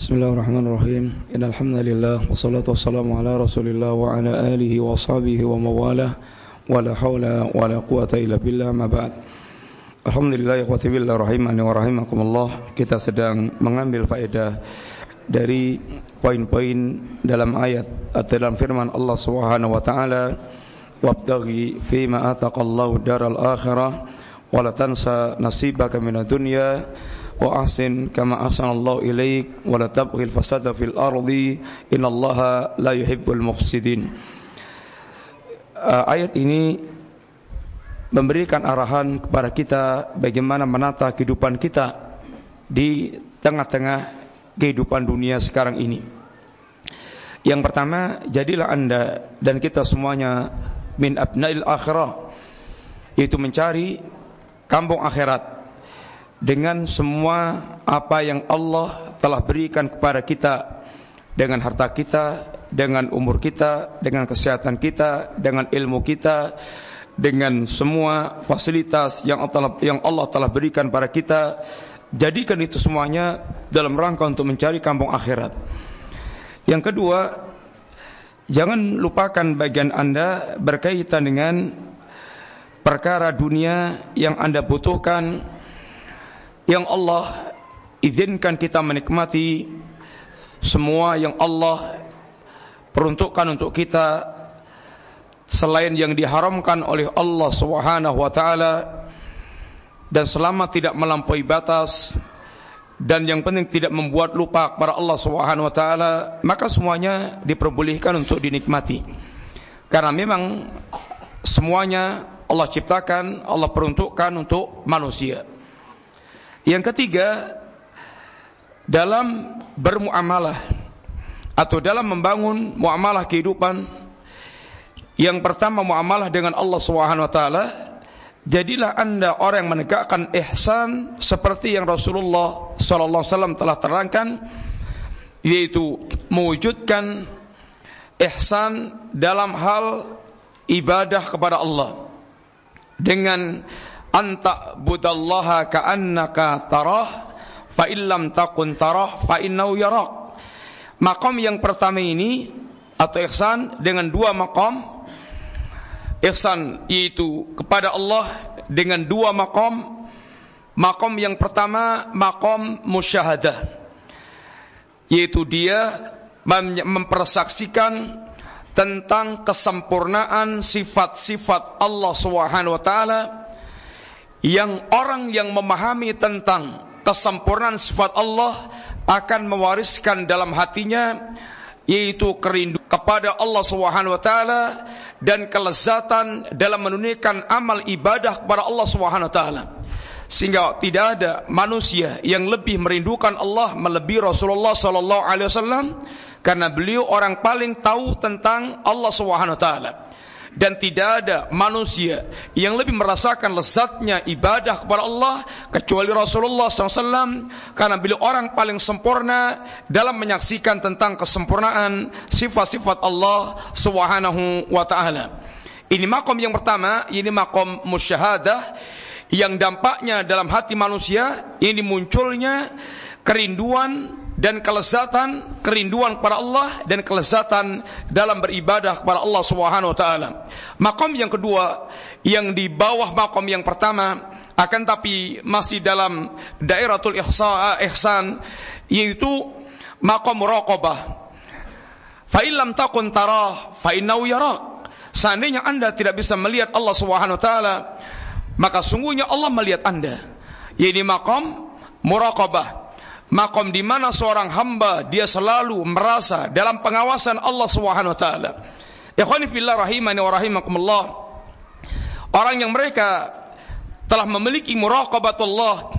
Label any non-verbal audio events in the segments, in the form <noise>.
Bismillahirrahmanirrahim. Innalhamdulillah wassalatu wassalamu ala Rasulillah wa ala alihi wa sahbihi wa mawalah wa la haula wa la quwata illa billah ma ba'd. Alhamdulillah ikhwati billah rahimani wa rahimakumullah. Kita sedang mengambil faedah dari poin-poin dalam ayat atau dalam firman Allah Subhanahu wa taala wabtaghi fima ataqallahu daral akhirah wa la tansa nasibaka minad dunya ahsin kama ahsanallahu ilaik wa la tabghil fasada fil ardi innallaha la yuhibbul mufsidin uh, ayat ini memberikan arahan kepada kita bagaimana menata kehidupan kita di tengah-tengah kehidupan dunia sekarang ini. Yang pertama, jadilah Anda dan kita semuanya min abnail akhirah yaitu mencari kampung akhirat dengan semua apa yang Allah telah berikan kepada kita dengan harta kita, dengan umur kita, dengan kesehatan kita, dengan ilmu kita, dengan semua fasilitas yang Allah, yang Allah telah berikan pada kita, jadikan itu semuanya dalam rangka untuk mencari kampung akhirat. Yang kedua, jangan lupakan bagian Anda berkaitan dengan perkara dunia yang Anda butuhkan yang Allah izinkan kita menikmati semua yang Allah peruntukkan untuk kita selain yang diharamkan oleh Allah Subhanahu wa taala dan selama tidak melampaui batas dan yang penting tidak membuat lupa kepada Allah Subhanahu wa taala maka semuanya diperbolehkan untuk dinikmati. Karena memang semuanya Allah ciptakan Allah peruntukkan untuk manusia yang ketiga, dalam bermuamalah atau dalam membangun muamalah kehidupan yang pertama muamalah dengan Allah Subhanahu wa taala jadilah Anda orang yang menegakkan ihsan seperti yang Rasulullah sallallahu alaihi wasallam telah terangkan yaitu mewujudkan ihsan dalam hal ibadah kepada Allah dengan anta budallaha ka'annaka tarah fa illam takun tarah fa innahu yarak makom yang pertama ini atau ihsan dengan dua makom ihsan yaitu kepada Allah dengan dua makom makom yang pertama makom musyahadah. Yaitu dia mempersaksikan tentang kesempurnaan sifat-sifat Allah Subhanahu wa taala yang orang yang memahami tentang kesempurnaan sifat Allah akan mewariskan dalam hatinya yaitu kerindu kepada Allah Subhanahu wa taala dan kelezatan dalam menunaikan amal ibadah kepada Allah Subhanahu wa taala. Sehingga tidak ada manusia yang lebih merindukan Allah melebihi Rasulullah sallallahu alaihi wasallam karena beliau orang paling tahu tentang Allah Subhanahu wa taala dan tidak ada manusia yang lebih merasakan lezatnya ibadah kepada Allah kecuali Rasulullah SAW karena beliau orang paling sempurna dalam menyaksikan tentang kesempurnaan sifat-sifat Allah Subhanahu wa taala. Ini makom yang pertama, ini makom musyahadah yang dampaknya dalam hati manusia ini munculnya kerinduan dan kelezatan kerinduan kepada Allah dan kelezatan dalam beribadah kepada Allah Subhanahu wa taala. Makom yang kedua yang di bawah makom yang pertama akan tapi masih dalam daeratul ihsa ihsan yaitu makom muraqabah. Fa illam takun tarah fa innahu yarak. Seandainya Anda tidak bisa melihat Allah Subhanahu wa taala, maka sungguhnya Allah melihat Anda. Ini makom muraqabah makom di mana seorang hamba dia selalu merasa dalam pengawasan Allah Subhanahu wa taala. Ikhwani fillah rahimani wa rahimakumullah. Orang yang mereka telah memiliki muraqabatullah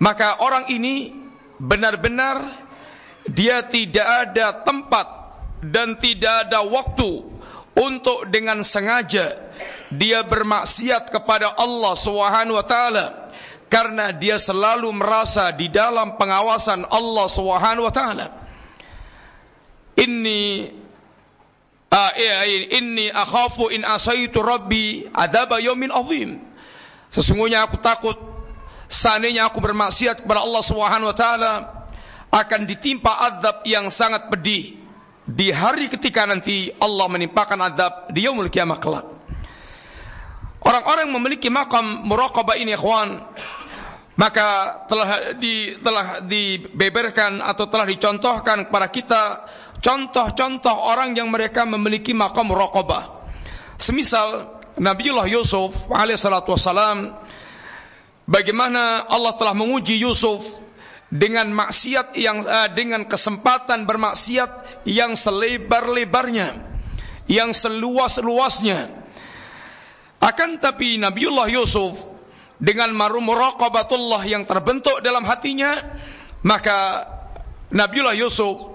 maka orang ini benar-benar dia tidak ada tempat dan tidak ada waktu untuk dengan sengaja dia bermaksiat kepada Allah Subhanahu wa taala karena dia selalu merasa di dalam pengawasan Allah Subhanahu wa taala. Inni uh, inni akhafu in asaitu rabbi adaba yaumin azim. Sesungguhnya aku takut seandainya aku bermaksiat kepada Allah Subhanahu wa taala, akan ditimpa azab yang sangat pedih di hari ketika nanti Allah menimpakan azab di yaumul kiamah kelak. Orang-orang memiliki makam muraqabah ini ikhwan maka telah di telah dibeberkan atau telah dicontohkan kepada kita contoh-contoh orang yang mereka memiliki makam muraqabah. Semisal Nabiullah Yusuf alaihissalatu bagaimana Allah telah menguji Yusuf dengan maksiat yang uh, dengan kesempatan bermaksiat yang selebar-lebarnya, yang seluas-luasnya. Akan tapi Nabiullah Yusuf dengan marum muraqabatullah yang terbentuk dalam hatinya maka Nabiullah Yusuf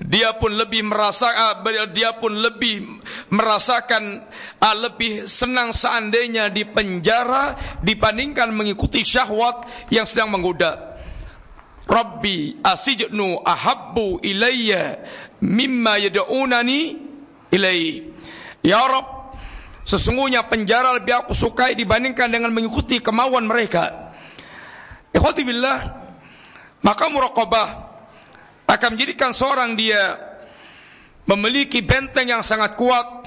dia pun lebih merasa uh, dia pun lebih merasakan uh, lebih senang seandainya di penjara dibandingkan mengikuti syahwat yang sedang menggoda. Rabbi asijnu ahabbu ilayya mimma yad'unani ilaihi. Ya Rabb, Sesungguhnya penjara lebih aku sukai dibandingkan dengan mengikuti kemauan mereka. Ikhwati billah, maka muraqabah akan menjadikan seorang dia memiliki benteng yang sangat kuat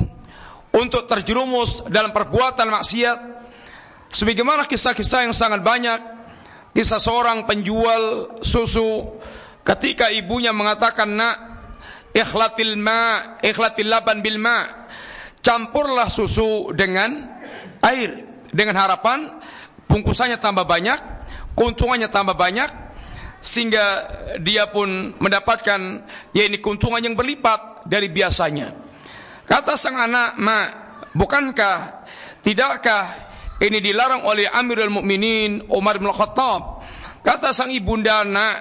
untuk terjerumus dalam perbuatan maksiat. Sebagaimana kisah-kisah yang sangat banyak, kisah seorang penjual susu ketika ibunya mengatakan, "Nak, ikhlatil ma, ikhlatil laban bil ma." Campurlah susu dengan air dengan harapan bungkusannya tambah banyak, keuntungannya tambah banyak sehingga dia pun mendapatkan ya ini keuntungan yang berlipat dari biasanya. Kata sang anak, "Ma, bukankah tidakkah ini dilarang oleh Amirul Mukminin Umar bin Khattab?" Kata sang ibunda, "Nak,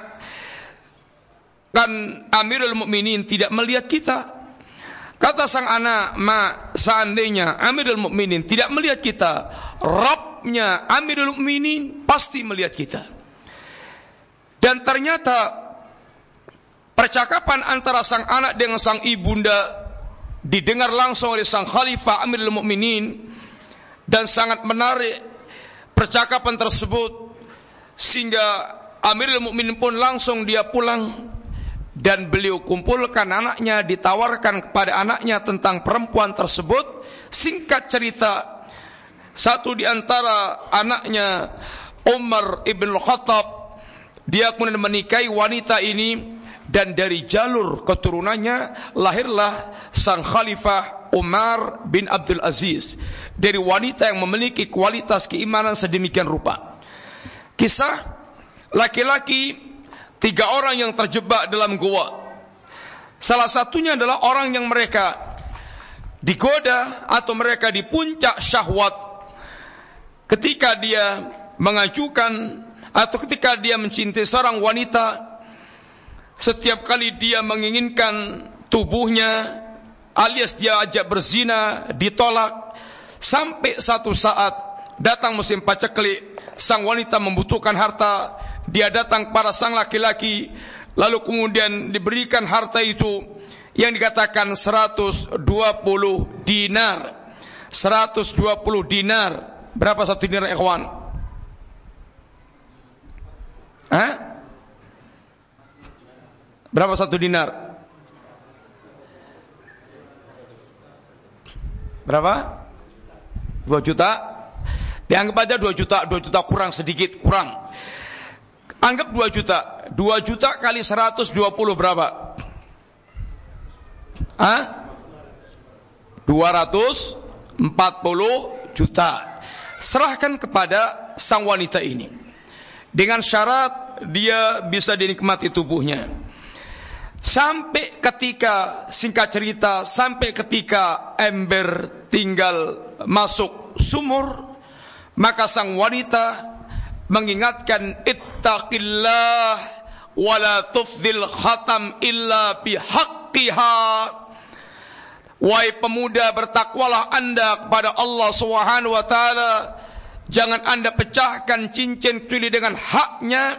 kan Amirul Mukminin tidak melihat kita, Kata sang anak, ma seandainya Amirul Mukminin tidak melihat kita, Rabbnya Amirul Mukminin pasti melihat kita. Dan ternyata percakapan antara sang anak dengan sang ibunda didengar langsung oleh sang khalifah Amirul Mukminin dan sangat menarik percakapan tersebut sehingga Amirul Mukminin pun langsung dia pulang dan beliau kumpulkan anaknya ditawarkan kepada anaknya tentang perempuan tersebut. Singkat cerita satu di antara anaknya Umar ibn Khattab dia kemudian menikahi wanita ini. Dan dari jalur keturunannya lahirlah sang khalifah Umar bin Abdul Aziz. Dari wanita yang memiliki kualitas keimanan sedemikian rupa. Kisah laki-laki tiga orang yang terjebak dalam gua. Salah satunya adalah orang yang mereka digoda atau mereka di puncak syahwat ketika dia mengajukan atau ketika dia mencintai seorang wanita setiap kali dia menginginkan tubuhnya alias dia ajak berzina ditolak sampai satu saat datang musim paceklik sang wanita membutuhkan harta dia datang para sang laki-laki lalu kemudian diberikan harta itu yang dikatakan 120 dinar. 120 dinar. Berapa satu dinar ikhwan? Hah? berapa satu dinar? Berapa? 2 juta? Dianggap aja 2 juta 2 juta kurang sedikit kurang Anggap 2 juta. 2 juta kali 120 berapa? Hah? 240 juta. Serahkan kepada sang wanita ini. Dengan syarat dia bisa dinikmati tubuhnya. Sampai ketika singkat cerita sampai ketika ember tinggal masuk sumur maka sang wanita mengingatkan ittaqillah wala tufdil khatam illa bihaqqiha Wahai pemuda bertakwalah anda kepada Allah Subhanahu wa taala. Jangan anda pecahkan cincin kecuali dengan haknya.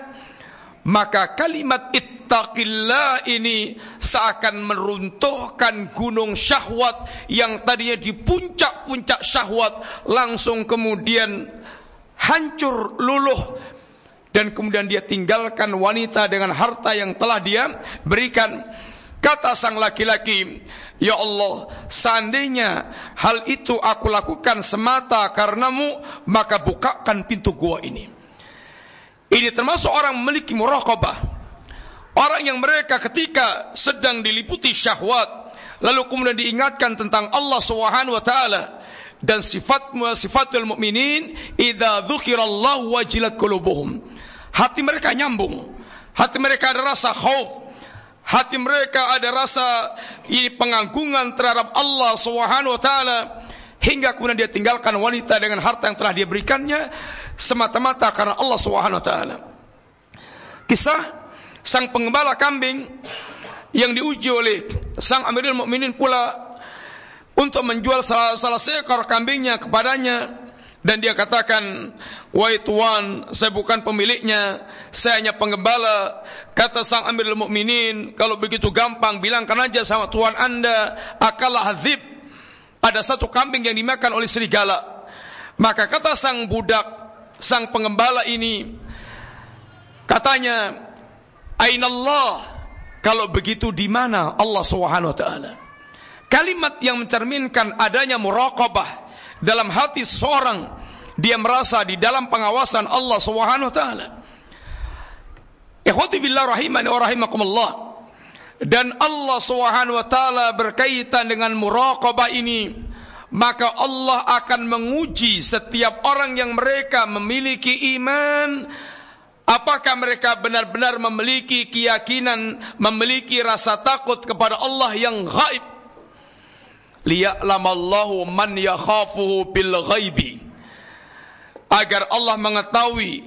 Maka kalimat ittaqillah ini seakan meruntuhkan gunung syahwat yang tadinya di puncak-puncak syahwat langsung kemudian hancur luluh dan kemudian dia tinggalkan wanita dengan harta yang telah dia berikan. Kata sang laki-laki, Ya Allah, seandainya hal itu aku lakukan semata karenamu, maka bukakan pintu gua ini. Ini termasuk orang memiliki muraqabah. Orang yang mereka ketika sedang diliputi syahwat, lalu kemudian diingatkan tentang Allah Subhanahu wa taala dan sifat sifatul mukminin idza dzukirallahu wajilat qulubuhum. Hati mereka nyambung. Hati mereka ada rasa khauf. Hati mereka ada rasa ini pengagungan terhadap Allah Subhanahu wa taala. Hingga kemudian dia tinggalkan wanita dengan harta yang telah dia berikannya semata-mata karena Allah Subhanahu wa taala. Kisah sang pengembala kambing yang diuji oleh sang Amirul Mukminin pula untuk menjual salah, salah seekor kambingnya kepadanya. Dan dia katakan wahai tuan saya bukan pemiliknya saya hanya penggembala. Kata sang amirul mukminin kalau begitu gampang bilangkan aja sama tuan anda akalah hadzib ada satu kambing yang dimakan oleh serigala. Maka kata sang budak sang pengembala ini katanya ainallah kalau begitu di mana Allah Subhanahu wa taala Kalimat yang mencerminkan adanya muraqabah dalam hati seorang dia merasa di dalam pengawasan Allah Subhanahu wa taala. Ikhwati billah rahimani wa rahimakumullah. Dan Allah Subhanahu wa taala berkaitan dengan muraqabah ini, maka Allah akan menguji setiap orang yang mereka memiliki iman Apakah mereka benar-benar memiliki keyakinan, memiliki rasa takut kepada Allah yang gaib? Liya'lamallahu man yakhafuhu bil ghaibi. Agar Allah mengetahui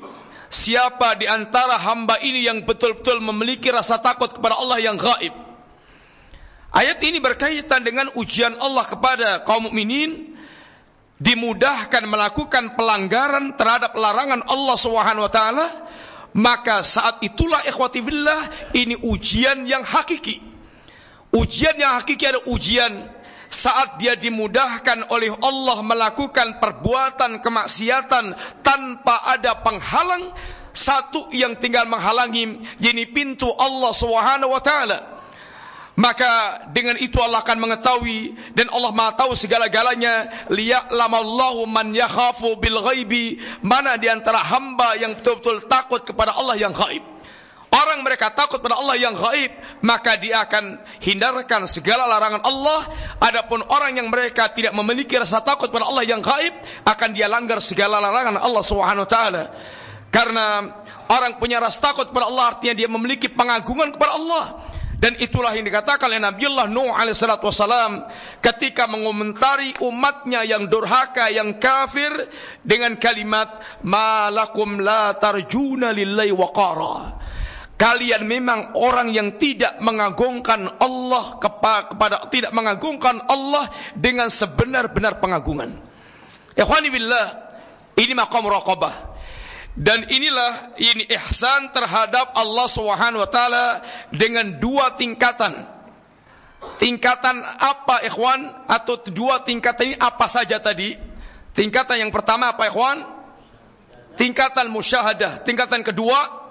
siapa di antara hamba ini yang betul-betul memiliki rasa takut kepada Allah yang gaib ayat ini berkaitan dengan ujian Allah kepada kaum mukminin dimudahkan melakukan pelanggaran terhadap larangan Allah Subhanahu wa taala. Maka saat itulah ikhwati billah ini ujian yang hakiki. Ujian yang hakiki ada ujian saat dia dimudahkan oleh Allah melakukan perbuatan kemaksiatan tanpa ada penghalang satu yang tinggal menghalangi ini pintu Allah Subhanahu wa taala. Maka dengan itu Allah akan mengetahui dan Allah Maha tahu segala-galanya liya'lamallahu man yakhafu bil ghaibi mana di antara hamba yang betul-betul takut kepada Allah yang gaib orang mereka takut pada Allah yang gaib, maka dia akan hindarkan segala larangan Allah. Adapun orang yang mereka tidak memiliki rasa takut pada Allah yang gaib, akan dia langgar segala larangan Allah Subhanahu wa taala. Karena orang punya rasa takut pada Allah artinya dia memiliki pengagungan kepada Allah. Dan itulah yang dikatakan oleh Nabiullah Nuh alaihissalatu wassalam ketika mengomentari umatnya yang durhaka, yang kafir dengan kalimat malakum la tarjuna lillahi waqara. Kalian memang orang yang tidak mengagungkan Allah kepada tidak mengagungkan Allah dengan sebenar-benar pengagungan. Ikhwani billah, ini maqam raqabah. Dan inilah ini ihsan terhadap Allah Subhanahu wa taala dengan dua tingkatan. Tingkatan apa ikhwan atau dua tingkatan ini apa saja tadi? Tingkatan yang pertama apa ikhwan? Tingkatan musyahadah. Tingkatan kedua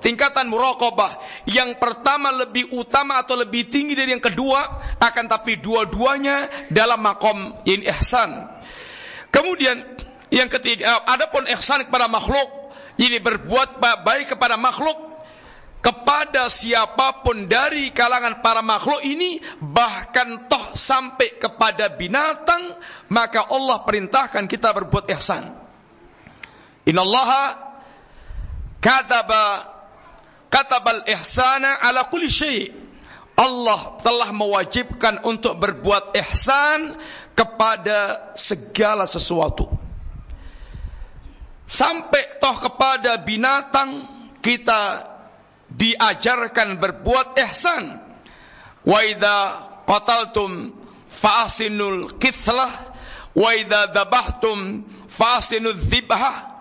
tingkatan muraqabah. Yang pertama lebih utama atau lebih tinggi dari yang kedua akan tapi dua-duanya dalam makom in ihsan. Kemudian yang ketiga adapun ihsan kepada makhluk ini berbuat baik kepada makhluk kepada siapa pun dari kalangan para makhluk ini bahkan toh sampai kepada binatang maka Allah perintahkan kita berbuat ihsan. Innallaha kataba katabal ihsana ala kulli syai. Allah telah mewajibkan untuk berbuat ihsan kepada segala sesuatu. Sampai toh kepada binatang kita diajarkan berbuat ihsan. Wa idza qataltum fa'asinul kithlah wa idza dabahtum fa'asinul dhibhah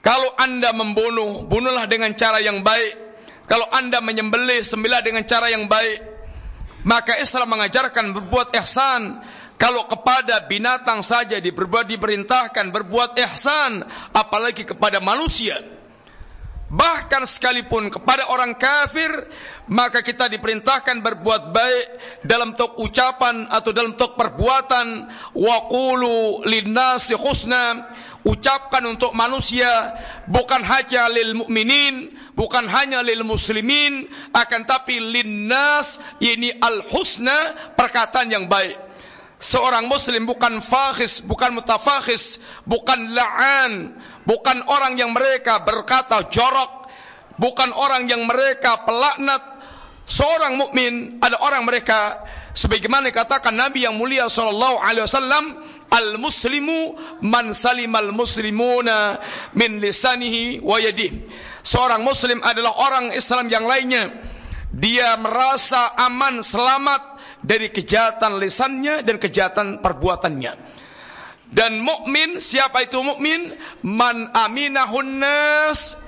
kalau anda membunuh, bunuhlah dengan cara yang baik. Kalau anda menyembelih, sembilah dengan cara yang baik. Maka Islam mengajarkan berbuat ihsan. Kalau kepada binatang saja diperbuat diperintahkan berbuat ihsan, apalagi kepada manusia. bahkan sekalipun kepada orang kafir maka kita diperintahkan berbuat baik dalam bentuk ucapan atau dalam bentuk perbuatan wa qulu linnasi husna ucapkan untuk manusia bukan hanya lil mukminin bukan hanya lil muslimin akan tapi linnas ini al husna perkataan yang baik seorang muslim bukan fakhis bukan mutafakhis bukan la'an bukan orang yang mereka berkata jorok, bukan orang yang mereka pelaknat. Seorang mukmin ada orang mereka sebagaimana katakan Nabi yang mulia sallallahu alaihi wasallam al-muslimu man salimal muslimuna min lisanihi wa yadihi. Seorang muslim adalah orang Islam yang lainnya. Dia merasa aman selamat dari kejahatan lisannya dan kejahatan perbuatannya. Dan mukmin siapa itu mukmin? Man aminahun nas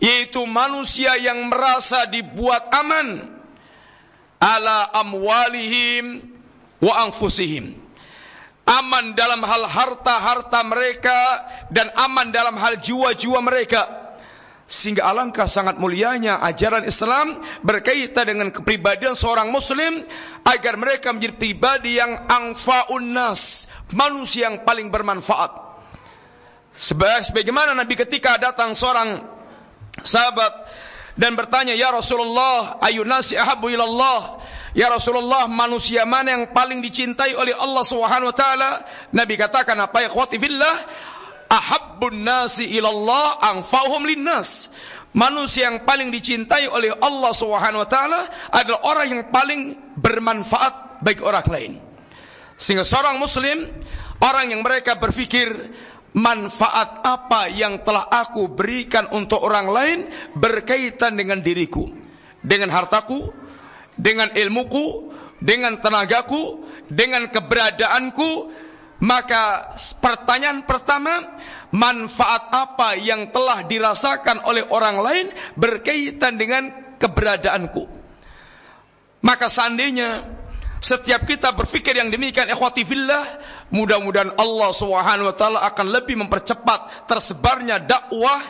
yaitu manusia yang merasa dibuat aman ala amwalihim wa anfusihim. Aman dalam hal harta-harta mereka dan aman dalam hal jiwa-jiwa mereka. Sehingga alangkah sangat mulianya ajaran Islam berkaitan dengan kepribadian seorang muslim agar mereka menjadi pribadi yang angfaun nas, manusia yang paling bermanfaat. Sebagaimana Nabi ketika datang seorang sahabat dan bertanya, "Ya Rasulullah, ayun nasi ahabbu ilallah?" Ya Rasulullah, manusia mana yang paling dicintai oleh Allah Subhanahu wa taala? Nabi katakan apa ya fillah? ahabbun nasi ilallah anfa'uhum linnas. Manusia yang paling dicintai oleh Allah Subhanahu wa taala adalah orang yang paling bermanfaat bagi orang lain. Sehingga seorang muslim, orang yang mereka berpikir manfaat apa yang telah aku berikan untuk orang lain berkaitan dengan diriku, dengan hartaku, dengan ilmuku, dengan tenagaku, dengan keberadaanku, maka pertanyaan pertama, manfaat apa yang telah dirasakan oleh orang lain berkaitan dengan keberadaanku? Maka seandainya setiap kita berpikir yang demikian ikhwati fillah, mudah-mudahan Allah Subhanahu wa taala akan lebih mempercepat tersebarnya dakwah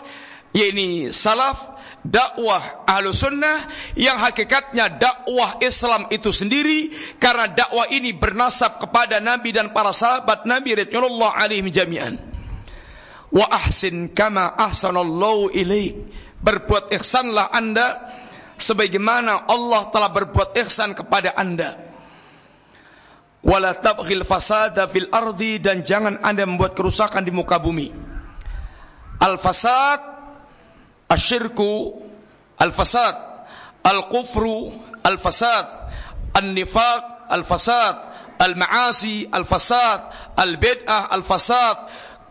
yakni salaf dakwah ahlu sunnah yang hakikatnya dakwah Islam itu sendiri karena dakwah ini bernasab kepada Nabi dan para sahabat Nabi radhiyallahu alaihi jami'an. Wa ahsin kama ahsanallahu ilaik. Berbuat ihsanlah Anda sebagaimana Allah telah berbuat ihsan kepada Anda. Wala tabghil fasada fil ardi dan jangan Anda membuat kerusakan di muka bumi. Al fasad asyirku al-fasad al-kufru al-fasad an-nifaq al-fasad al-ma'asi al-fasad al-bid'ah al-fasad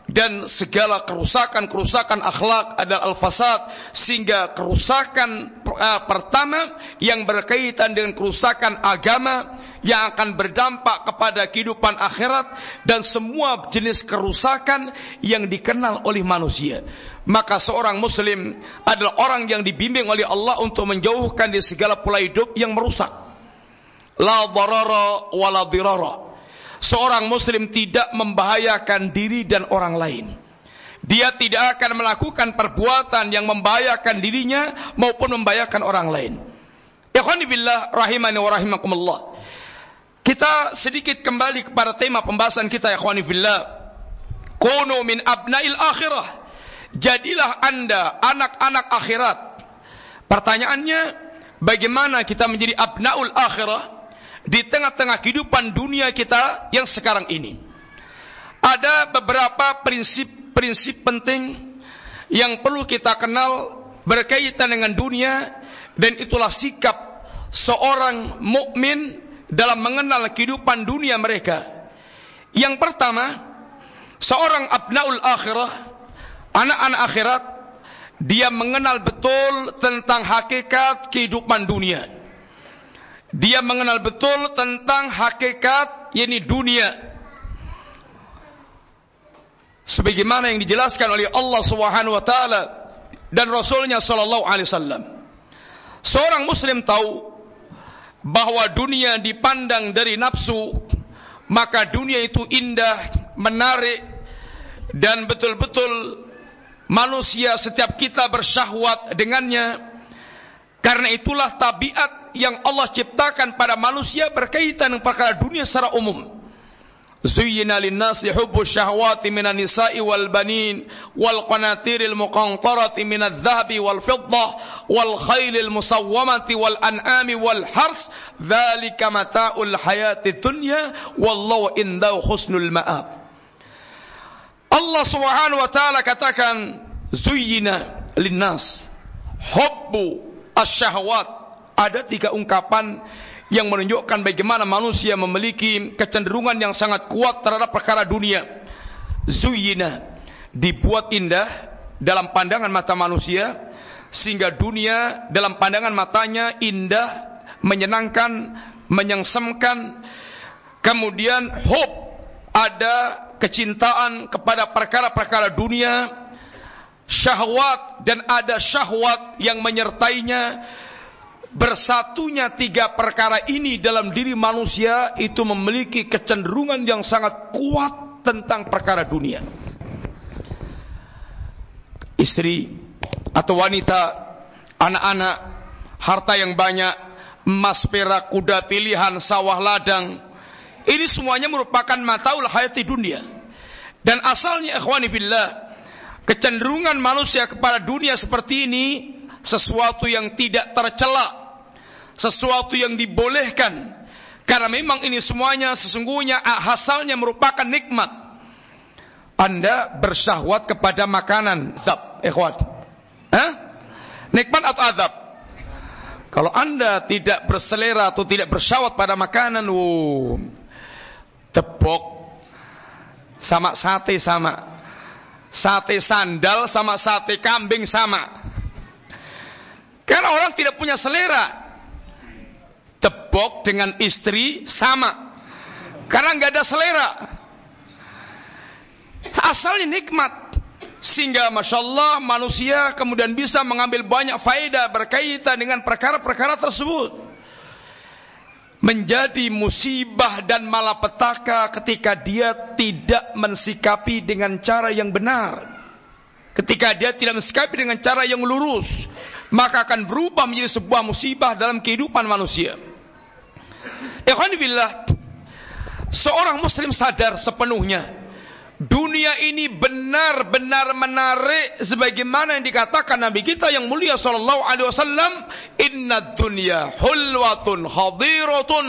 dan segala kerusakan-kerusakan akhlak adalah al-fasad sehingga kerusakan uh, pertama yang berkaitan dengan kerusakan agama yang akan berdampak kepada kehidupan akhirat dan semua jenis kerusakan yang dikenal oleh manusia. Maka seorang muslim adalah orang yang dibimbing oleh Allah untuk menjauhkan di segala pola hidup yang merusak. La darara wa la dirara seorang muslim tidak membahayakan diri dan orang lain. Dia tidak akan melakukan perbuatan yang membahayakan dirinya maupun membahayakan orang lain. Rahimani wa rahimakumullah. Kita sedikit kembali kepada tema pembahasan kita ikhwani. Kunu min abnail akhirah. Jadilah Anda anak-anak akhirat. Pertanyaannya, bagaimana kita menjadi abnaul akhirah? Di tengah-tengah kehidupan dunia kita yang sekarang ini. Ada beberapa prinsip-prinsip penting yang perlu kita kenal berkaitan dengan dunia dan itulah sikap seorang mukmin dalam mengenal kehidupan dunia mereka. Yang pertama, seorang abnaul akhirah, anak-anak akhirat, dia mengenal betul tentang hakikat kehidupan dunia. Dia mengenal betul tentang hakikat yakni dunia. Sebagaimana yang dijelaskan oleh Allah Subhanahu wa taala dan Rasulnya sallallahu alaihi wasallam. Seorang muslim tahu bahwa dunia dipandang dari nafsu, maka dunia itu indah, menarik dan betul-betul manusia setiap kita bersyahwat dengannya. Karena itulah tabiat yang Allah ciptakan pada manusia berkaitan dengan perkara dunia secara umum. زين للناس حب الشهوات من النساء والبنين والقناطير المقنطرة من الذهب والفضة والخيل المصومة والأنعام والحرث ذلك متاع الحياة الدنيا والله عنده حسن المآب Allah subhanahu wa ta'ala katakan Zuyina linnas Hubbu asyahwat. Ada tiga ungkapan yang menunjukkan bagaimana manusia memiliki kecenderungan yang sangat kuat terhadap perkara dunia. Zuyina dibuat indah dalam pandangan mata manusia sehingga dunia dalam pandangan matanya indah, menyenangkan, menyengsemkan. Kemudian hope ada kecintaan kepada perkara-perkara dunia, syahwat dan ada syahwat yang menyertainya bersatunya tiga perkara ini dalam diri manusia itu memiliki kecenderungan yang sangat kuat tentang perkara dunia. Istri atau wanita, anak-anak, harta yang banyak, emas perak, kuda pilihan, sawah ladang, ini semuanya merupakan mataul hayati dunia. Dan asalnya ikhwani fillah, kecenderungan manusia kepada dunia seperti ini sesuatu yang tidak tercela, sesuatu yang dibolehkan. Karena memang ini semuanya sesungguhnya hasilnya merupakan nikmat. Anda bersyahwat kepada makanan, zab, ikhwat. Hah? Nikmat atau azab? Kalau Anda tidak berselera atau tidak bersyahwat pada makanan, wuh, tepok sama sate sama. Sate sandal sama sate kambing sama. Karena orang tidak punya selera. Tebok dengan istri sama. Karena nggak ada selera. Asalnya nikmat. Sehingga Masya Allah manusia kemudian bisa mengambil banyak faedah berkaitan dengan perkara-perkara tersebut. Menjadi musibah dan malapetaka ketika dia tidak mensikapi dengan cara yang benar. Ketika dia tidak mensikapi dengan cara yang lurus maka akan berubah menjadi sebuah musibah dalam kehidupan manusia. Ikhwan billah, seorang muslim sadar sepenuhnya dunia ini benar-benar menarik sebagaimana yang dikatakan Nabi kita yang mulia sallallahu alaihi wasallam, "Inna dunya hulwatun hadiratun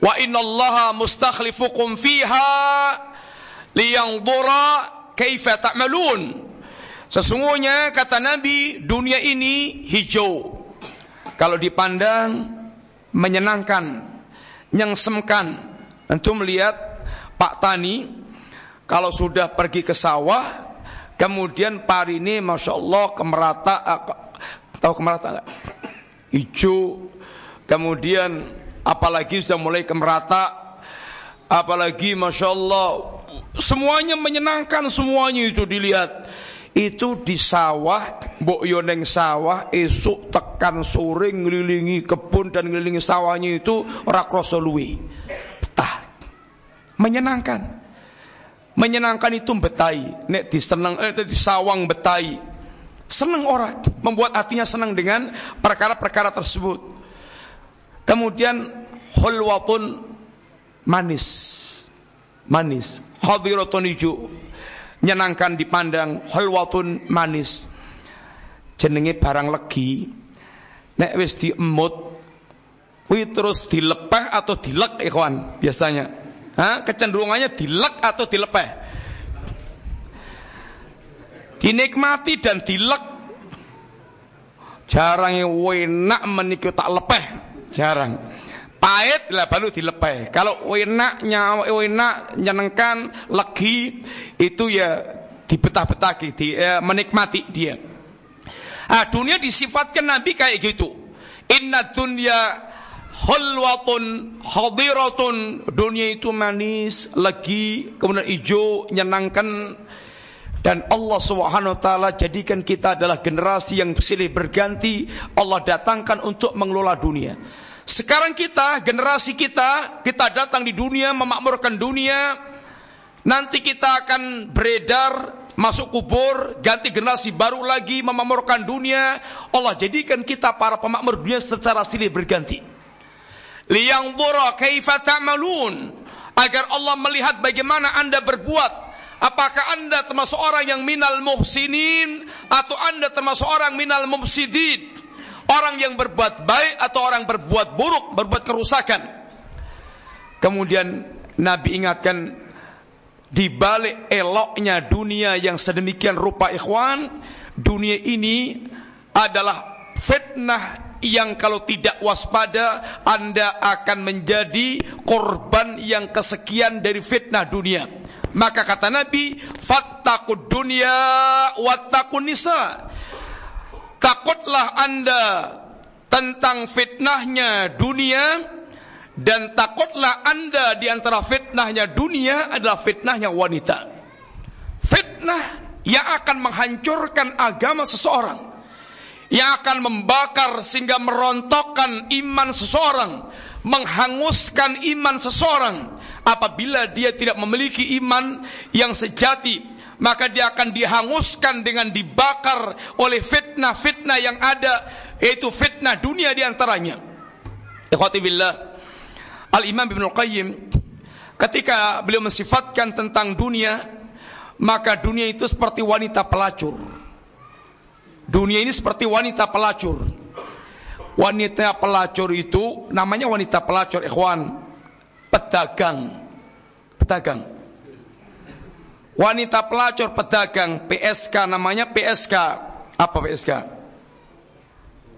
wa inna Allaha mustakhlifukum fiha liyanzura kaifa ta'malun." Sesungguhnya kata Nabi, dunia ini hijau. Kalau dipandang menyenangkan, nyengsemkan. Tentu melihat Pak Tani kalau sudah pergi ke sawah, kemudian pari ini masya Allah kemerata, uh, tahu kemerata nggak? Hijau. Kemudian apalagi sudah mulai kemerata, apalagi masya Allah semuanya menyenangkan semuanya itu dilihat itu di sawah, mbok yo neng sawah, esuk tekan sore ngelilingi kebun dan ngelilingi sawahnya itu ora krasa. Betah. Menyenangkan. Menyenangkan itu betai. Nek diseneng eh di sawang betai. Senang orang, membuat hatinya senang dengan perkara-perkara tersebut. Kemudian hulwatun manis. Manis. Hadiratun hijau nyenangkan dipandang halwatun manis. Jenenge barang legi. Nek wis diemut kuwi terus dilepeh atau dilek ikhwan? Biasanya. Ha? Kecenderungannya dilek atau dilepeh? Dinikmati dan dilek. Jarang enak menikah tak lepeh. Jarang. Pahit lah baru dilepeh. Kalau enak nyawa enak nyenengkan legi itu ya dibetah-betah di, ya, menikmati dia. Ah dunia disifatkan Nabi kayak gitu. Inna dunya hulwatun hadiratun dunia itu manis, legi, kemudian hijau, nyenangkan dan Allah Subhanahu wa taala jadikan kita adalah generasi yang silih berganti Allah datangkan untuk mengelola dunia. Sekarang kita, generasi kita, kita datang di dunia, memakmurkan dunia. Nanti kita akan beredar masuk kubur, ganti generasi baru lagi memakmurkan dunia. Allah jadikan kita para pemakmur dunia secara silih berganti. Liyanzura kaifa ta'malun. Agar Allah melihat bagaimana Anda berbuat. Apakah Anda termasuk orang yang minal muhsinin atau Anda termasuk orang minal mufsidin? Orang yang berbuat baik atau orang berbuat buruk, berbuat kerusakan. Kemudian Nabi ingatkan di balik eloknya dunia yang sedemikian rupa ikhwan, dunia ini adalah fitnah yang kalau tidak waspada Anda akan menjadi korban yang kesekian dari fitnah dunia. Maka kata Nabi, "Fattaqud dunya wattaqun nisa." Takutlah Anda tentang fitnahnya dunia dan takutlah anda di antara fitnahnya dunia adalah fitnahnya wanita. Fitnah yang akan menghancurkan agama seseorang. Yang akan membakar sehingga merontokkan iman seseorang. Menghanguskan iman seseorang. Apabila dia tidak memiliki iman yang sejati. Maka dia akan dihanguskan dengan dibakar oleh fitnah-fitnah yang ada. Yaitu fitnah dunia di antaranya. Ikhwati billah. Al-Imam Ibn Qayyim ketika beliau mensifatkan tentang dunia maka dunia itu seperti wanita pelacur. Dunia ini seperti wanita pelacur. Wanita pelacur itu namanya wanita pelacur ikhwan pedagang. Pedagang. Wanita pelacur pedagang PSK namanya PSK apa PSK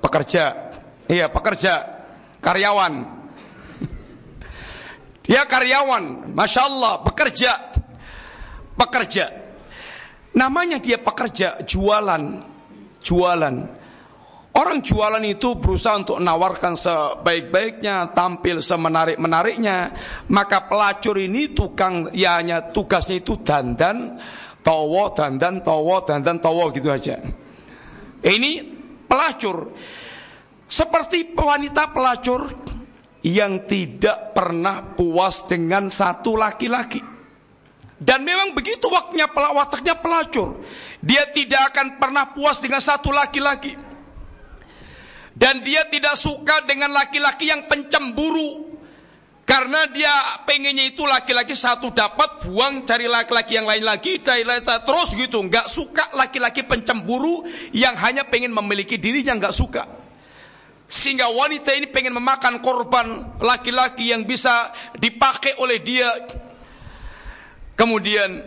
pekerja. Iya pekerja. Karyawan dia karyawan, masya Allah, bekerja, pekerja. Namanya dia pekerja, jualan, jualan. Orang jualan itu berusaha untuk menawarkan sebaik-baiknya, tampil semenarik-menariknya. Maka pelacur ini tukang, ya hanya tugasnya itu dandan, towo, dandan, towo, dandan, towo gitu aja. Ini pelacur. Seperti wanita pelacur yang tidak pernah puas dengan satu laki-laki. Dan memang begitu waktunya wataknya pelacur. Dia tidak akan pernah puas dengan satu laki-laki. Dan dia tidak suka dengan laki-laki yang pencemburu. Karena dia pengennya itu laki-laki satu dapat buang cari laki-laki yang lain lagi terus gitu nggak suka laki-laki pencemburu yang hanya pengen memiliki dirinya nggak suka sehingga wanita ini pengen memakan korban laki-laki yang bisa dipakai oleh dia. Kemudian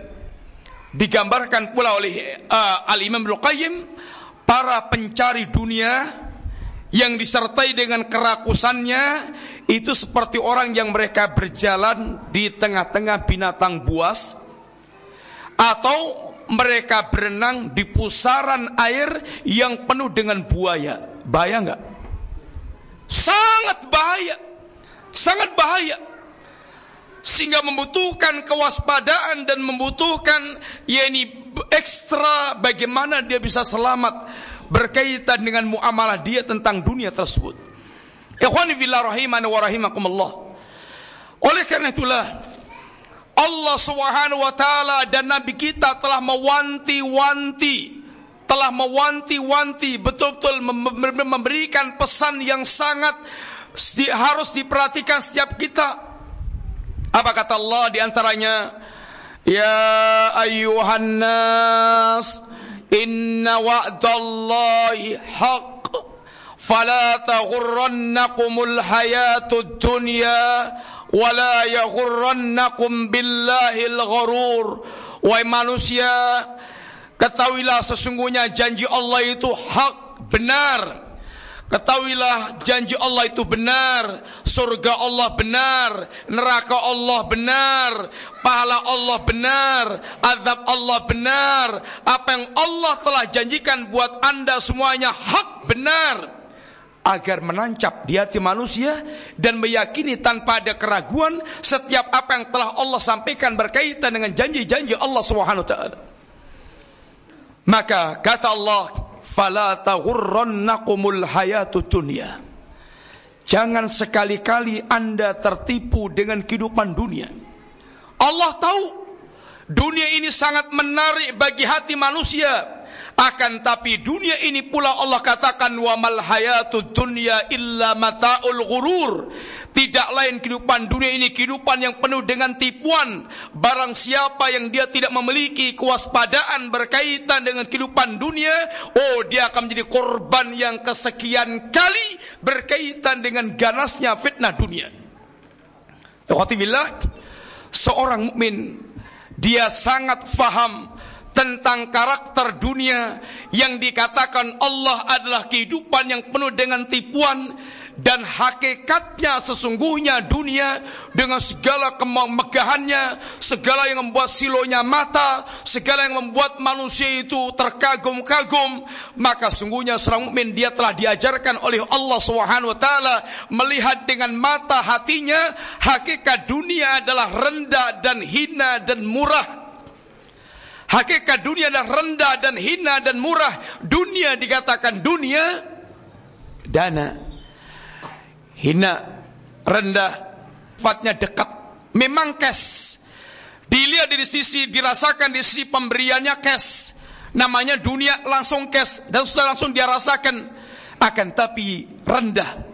digambarkan pula oleh uh, Al-Imam Qayyim para pencari dunia yang disertai dengan kerakusannya itu seperti orang yang mereka berjalan di tengah-tengah binatang buas atau mereka berenang di pusaran air yang penuh dengan buaya. Bayang nggak? Sangat bahaya. Sangat bahaya. Sehingga membutuhkan kewaspadaan dan membutuhkan ya ini ekstra bagaimana dia bisa selamat berkaitan dengan muamalah dia tentang dunia tersebut. Oleh karena itulah Allah Subhanahu wa taala dan nabi kita telah mewanti-wanti telah mewanti-wanti betul-betul memberikan pesan yang sangat harus diperhatikan setiap kita. Apa kata Allah di antaranya? Ya ayyuhan nas inna wa'dallahi haqq fala taghurrannakumul hayatud dunya wala yaghurrannakum billahil gharur. Wahai manusia, Ketahuilah sesungguhnya janji Allah itu hak benar. Ketahuilah janji Allah itu benar, surga Allah benar, neraka Allah benar, pahala Allah benar, azab Allah benar. Apa yang Allah telah janjikan buat Anda semuanya hak benar agar menancap di hati manusia dan meyakini tanpa ada keraguan setiap apa yang telah Allah sampaikan berkaitan dengan janji-janji Allah Subhanahu wa taala. Maka kata Allah, "Fala taghurrannakumul hayatud dunya." Jangan sekali-kali Anda tertipu dengan kehidupan dunia. Allah tahu Dunia ini sangat menarik bagi hati manusia. Akan tapi dunia ini pula Allah katakan wa mal hayatud dunya illa mataul ghurur. Tidak lain kehidupan dunia ini kehidupan yang penuh dengan tipuan. Barang siapa yang dia tidak memiliki kewaspadaan berkaitan dengan kehidupan dunia, oh dia akan menjadi korban yang kesekian kali berkaitan dengan ganasnya fitnah dunia. Alhamdulillah, seorang mukmin dia sangat faham tentang karakter dunia yang dikatakan Allah adalah kehidupan yang penuh dengan tipuan dan hakikatnya sesungguhnya dunia dengan segala kemegahannya, segala yang membuat silonya mata, segala yang membuat manusia itu terkagum-kagum, maka sungguhnya seorang mukmin dia telah diajarkan oleh Allah Subhanahu wa taala melihat dengan mata hatinya hakikat dunia adalah rendah dan hina dan murah. Hakikat dunia adalah rendah dan hina dan murah. Dunia dikatakan dunia dana hina, rendah, sifatnya dekat. Memang cash. Dilihat dari sisi, dirasakan di sisi pemberiannya cash. Namanya dunia langsung cash. Dan sudah langsung dia rasakan. Akan tapi rendah.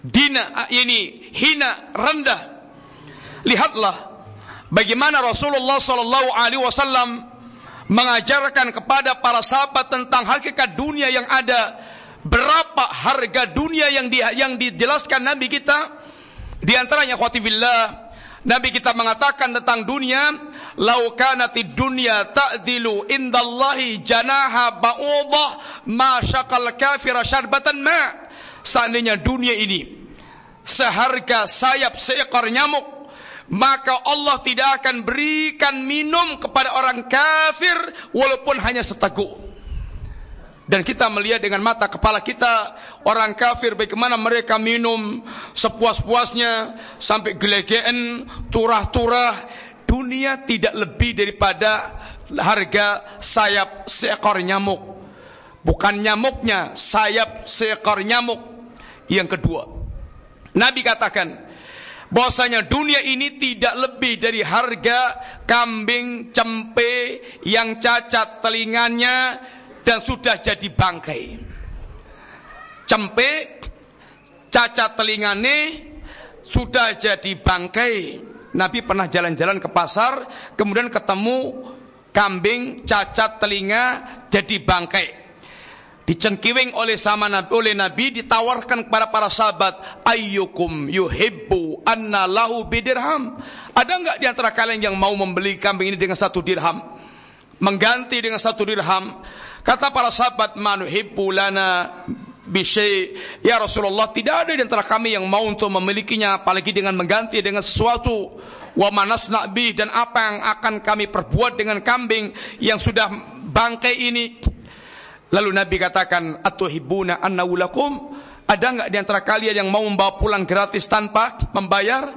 Dina ini hina, rendah. Lihatlah bagaimana Rasulullah sallallahu alaihi wasallam mengajarkan kepada para sahabat tentang hakikat dunia yang ada berapa harga dunia yang di, yang dijelaskan Nabi kita? Di antaranya billah Nabi kita mengatakan tentang dunia lau kanatid dunya ta'dilu indallahi janaha ba'udah ma syaqal kafira syarbatan ma. Seandainya dunia ini seharga sayap seekor nyamuk maka Allah tidak akan berikan minum kepada orang kafir walaupun hanya seteguk dan kita melihat dengan mata kepala kita orang kafir bagaimana mereka minum sepuas-puasnya sampai gelegeen, turah-turah. Dunia tidak lebih daripada harga sayap seekor nyamuk. Bukan nyamuknya, sayap seekor nyamuk. Yang kedua, Nabi katakan, bahwasanya dunia ini tidak lebih dari harga kambing cempe yang cacat telinganya dan sudah jadi bangkai. Cempe, cacat telingane, sudah jadi bangkai. Nabi pernah jalan-jalan ke pasar, kemudian ketemu kambing cacat telinga jadi bangkai. Dicengkiwing oleh sama Nabi, oleh Nabi ditawarkan kepada para sahabat, ayyukum yuhibbu anna lahu bidirham. Ada enggak di antara kalian yang mau membeli kambing ini dengan satu dirham? Mengganti dengan satu dirham. Kata para sahabat, manuhibbu lana bisyai. Ya Rasulullah, tidak ada di antara kami yang mau untuk memilikinya, apalagi dengan mengganti dengan sesuatu. Wa manasna bih dan apa yang akan kami perbuat dengan kambing yang sudah bangkai ini. Lalu Nabi katakan, atuhibuna annawulakum. Ada enggak di antara kalian yang mau membawa pulang gratis tanpa membayar?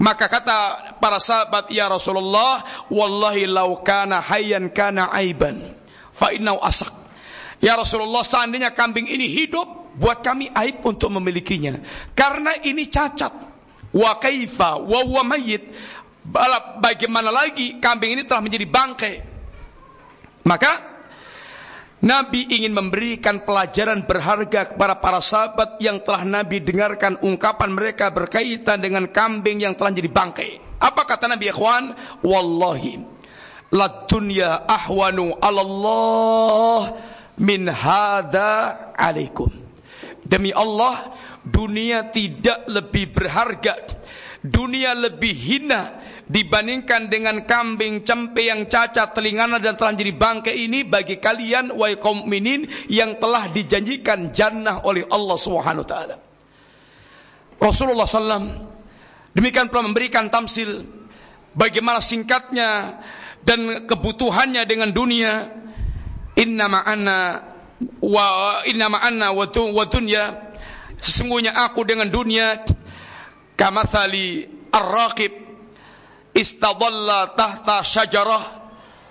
Maka kata para sahabat, ya Rasulullah, wallahi lau kana hayyan kana aiban fa innau asak. Ya Rasulullah, seandainya kambing ini hidup, buat kami aib untuk memilikinya. Karena ini cacat. Wa kaifa wa huwa mayyit. Bagaimana lagi kambing ini telah menjadi bangkai. Maka Nabi ingin memberikan pelajaran berharga kepada para sahabat yang telah Nabi dengarkan ungkapan mereka berkaitan dengan kambing yang telah menjadi bangkai. Apa kata Nabi ikhwan? Wallahi la dunya ahwanu Allah min hadza alaikum. Demi Allah, dunia tidak lebih berharga, dunia lebih hina dibandingkan dengan kambing cempe yang cacat telingana dan telah menjadi bangkai ini bagi kalian wahai kaum mukminin yang telah dijanjikan jannah oleh Allah Subhanahu wa taala. Rasulullah sallam demikian pula memberikan tamsil bagaimana singkatnya dan kebutuhannya dengan dunia inna ma'anna wa inna ma'anna wa dunya sesungguhnya aku dengan dunia kamathali ar-raqib istadalla tahta syajarah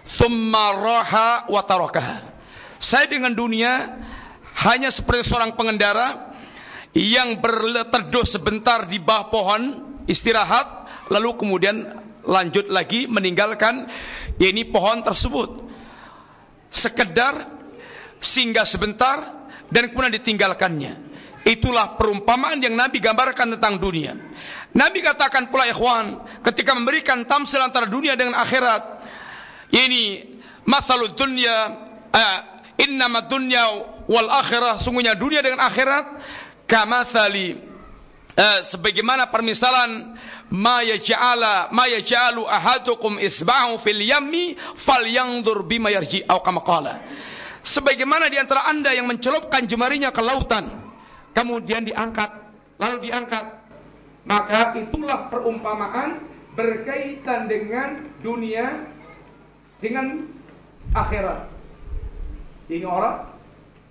thumma raha wa tarakaha saya dengan dunia hanya seperti seorang pengendara yang berteduh sebentar di bawah pohon istirahat lalu kemudian lanjut lagi meninggalkan ini pohon tersebut. Sekedar singgah sebentar dan kemudian ditinggalkannya. Itulah perumpamaan yang Nabi gambarkan tentang dunia. Nabi katakan pula ikhwan, ketika memberikan tamsil antara dunia dengan akhirat, ini masalud dunya, uh, innama dunya wal akhirah, sungguhnya dunia dengan akhirat, kamathali, uh, sebagaimana permisalan ma yaj'ala ma yaj'alu ahadukum isba'u fil yammi falyanzur bima yarji au kama qala sebagaimana di antara Anda yang mencelupkan jemarinya ke lautan, kemudian diangkat, lalu diangkat, maka itulah perumpamaan berkaitan dengan dunia dengan akhirat. Ini orang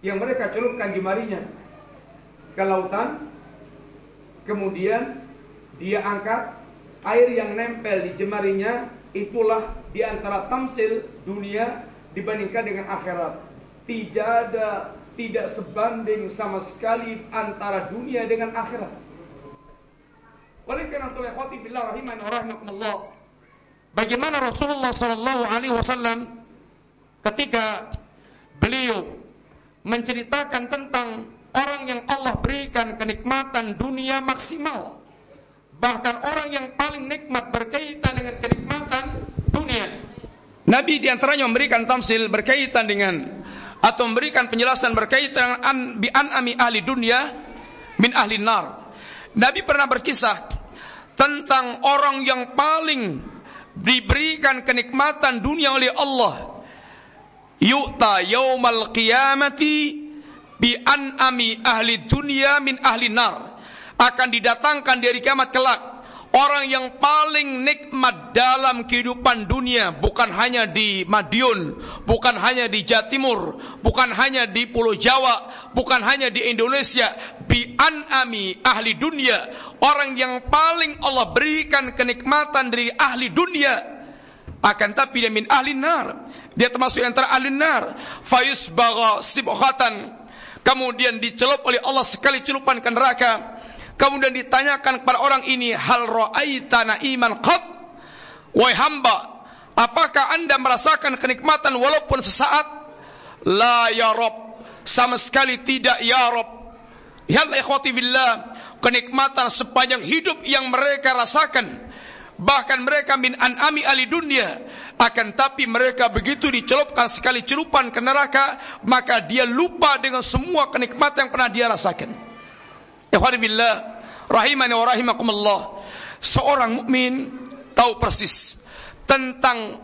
yang mereka celupkan jemarinya ke lautan, kemudian dia angkat air yang nempel di jemarinya. Itulah di antara tamsil dunia dibandingkan dengan akhirat. Tidak ada tidak sebanding sama sekali antara dunia dengan akhirat. Oleh karena itu. Bagaimana Rasulullah sallallahu alaihi wasallam ketika beliau menceritakan tentang orang yang Allah berikan kenikmatan dunia maksimal. Bahkan orang yang paling nikmat berkaitan dengan kenikmatan dunia. Nabi di antaranya memberikan tamsil berkaitan dengan atau memberikan penjelasan berkaitan an, bi an'ami ahli dunia min ahli nar. Nabi pernah berkisah tentang orang yang paling diberikan kenikmatan dunia oleh Allah. Yu'ta yaumal qiyamati bi an'ami ahli dunia min ahli nar. Akan didatangkan dari kiamat kelak Orang yang paling nikmat dalam kehidupan dunia bukan hanya di Madiun, bukan hanya di Jatimur, bukan hanya di Pulau Jawa, bukan hanya di Indonesia, bi an'ami ahli dunia, orang yang paling Allah berikan kenikmatan dari ahli dunia akan tapi dia min ahli nar. Dia termasuk antara ahli nar. Fayus baga sibkhatan. Kemudian dicelup oleh Allah sekali celupan ke neraka Kemudian ditanyakan kepada orang ini, hal ra'aita iman qat? Wahai hamba, apakah anda merasakan kenikmatan walaupun sesaat? La ya Rob, sama sekali tidak ya Rob. Ya ikhwati billah, kenikmatan sepanjang hidup yang mereka rasakan. Bahkan mereka min an'ami ali dunia. Akan tapi mereka begitu dicelupkan sekali celupan ke neraka, maka dia lupa dengan semua kenikmatan yang pernah dia rasakan. Ikhwan billah, rahimani wa rahimakumullah. Seorang mukmin tahu persis tentang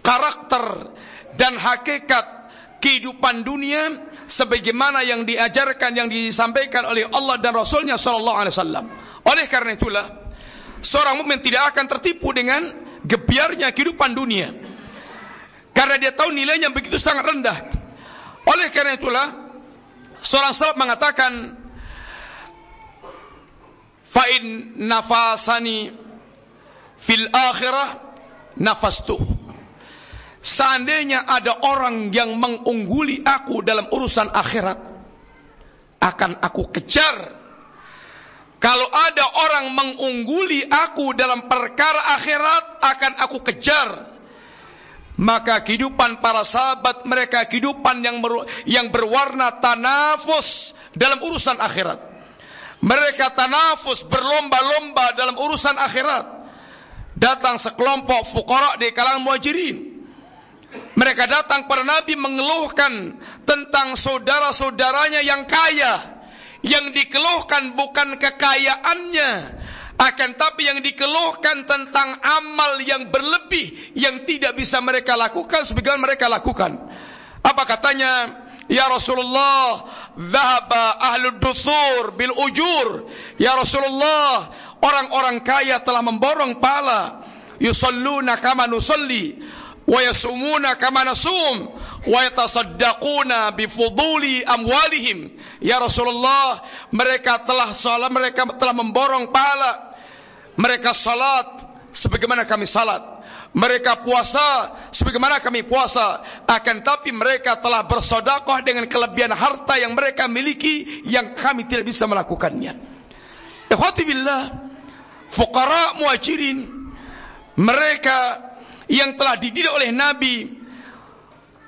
karakter dan hakikat kehidupan dunia sebagaimana yang diajarkan yang disampaikan oleh Allah dan Rasulnya sallallahu alaihi wasallam. Oleh karena itulah seorang mukmin tidak akan tertipu dengan gebiarnya kehidupan dunia. Karena dia tahu nilainya begitu sangat rendah. Oleh karena itulah seorang salaf mengatakan Fa'in nafasani fil akhirah nafastu. Seandainya ada orang yang mengungguli aku dalam urusan akhirat, akan aku kejar. Kalau ada orang mengungguli aku dalam perkara akhirat, akan aku kejar. Maka kehidupan para sahabat mereka kehidupan yang yang berwarna tanafus dalam urusan akhirat. Mereka tanafus berlomba-lomba dalam urusan akhirat. Datang sekelompok fukara di kalangan muhajirin. Mereka datang kepada Nabi mengeluhkan tentang saudara-saudaranya yang kaya. Yang dikeluhkan bukan kekayaannya. Akan tapi yang dikeluhkan tentang amal yang berlebih. Yang tidak bisa mereka lakukan sebagaimana mereka lakukan. Apa katanya? Ya Rasulullah, dhahaba ahlud dusur bil ujur. Ya Rasulullah, orang-orang kaya telah memborong pala. Yusalluna kama nusalli wa yasumuna kama nasum wa yatasaddaquna bi fuduli amwalihim. Ya Rasulullah, mereka telah salat, mereka telah memborong pala. Mereka salat sebagaimana kami salat mereka puasa sebagaimana kami puasa akan tapi mereka telah bersodakoh dengan kelebihan harta yang mereka miliki yang kami tidak bisa melakukannya. Ikhwati billah fuqara muhajirin mereka yang telah dididik oleh Nabi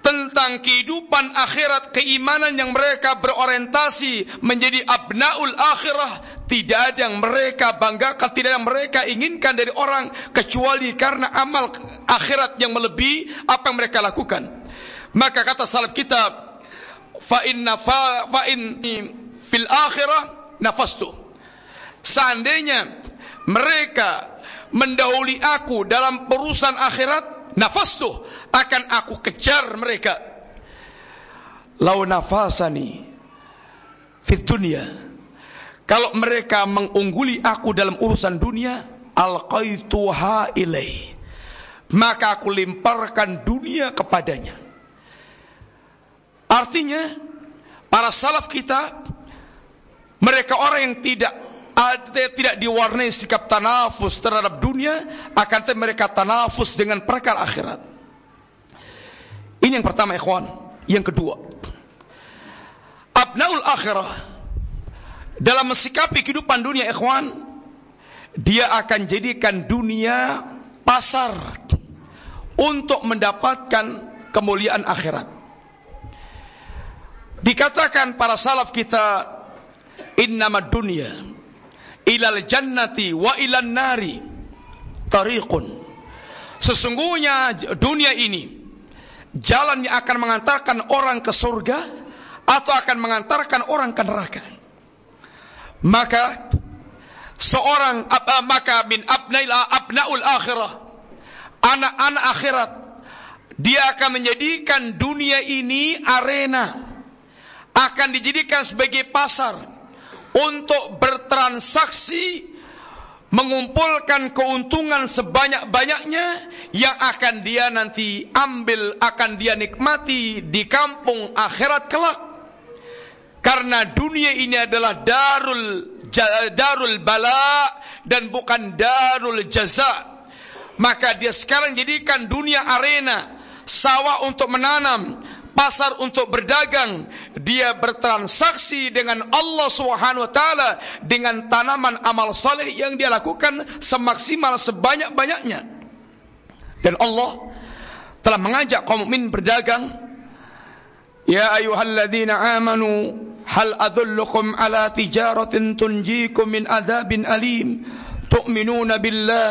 tentang kehidupan akhirat, keimanan yang mereka berorientasi menjadi abnaul akhirah, tidak ada yang mereka banggakan, tidak ada yang mereka inginkan dari orang kecuali karena amal akhirat yang melebihi apa yang mereka lakukan. Maka kata salaf kita, fa inna fa, fa in fil akhirah nafastu. Seandainya mereka mendahului aku dalam perusahaan akhirat, nafastu akan aku kejar mereka. Lau nafasani fit dunia. Kalau mereka mengungguli aku dalam urusan dunia, alqaituha ilai. Maka aku lemparkan dunia kepadanya. Artinya, para salaf kita, mereka orang yang tidak tidak diwarnai sikap tanafus terhadap dunia, akan tetapi mereka tanafus dengan perkara akhirat. Ini yang pertama ikhwan. Yang kedua, abnaul akhirah dalam mensikapi kehidupan dunia ikhwan, dia akan jadikan dunia pasar untuk mendapatkan kemuliaan akhirat. Dikatakan para salaf kita, innama dunia ilal jannati wa ilan nari tariqun. Sesungguhnya dunia ini jalan yang akan mengantarkan orang ke surga atau akan mengantarkan orang ke neraka. Maka seorang maka min abnail abnaul akhirah anak-anak akhirat dia akan menjadikan dunia ini arena akan dijadikan sebagai pasar untuk bertransaksi mengumpulkan keuntungan sebanyak-banyaknya yang akan dia nanti ambil, akan dia nikmati di kampung akhirat kelak. Karena dunia ini adalah darul darul bala dan bukan darul jaza. Maka dia sekarang jadikan dunia arena sawah untuk menanam, pasar untuk berdagang, dia bertransaksi dengan Allah Subhanahu wa taala dengan tanaman amal saleh yang dia lakukan semaksimal sebanyak-banyaknya. Dan Allah telah mengajak kaum mukmin berdagang. Ya ayyuhalladzina amanu hal adullukum ala tijaratin tunjikum min adzabin alim tu'minuna billah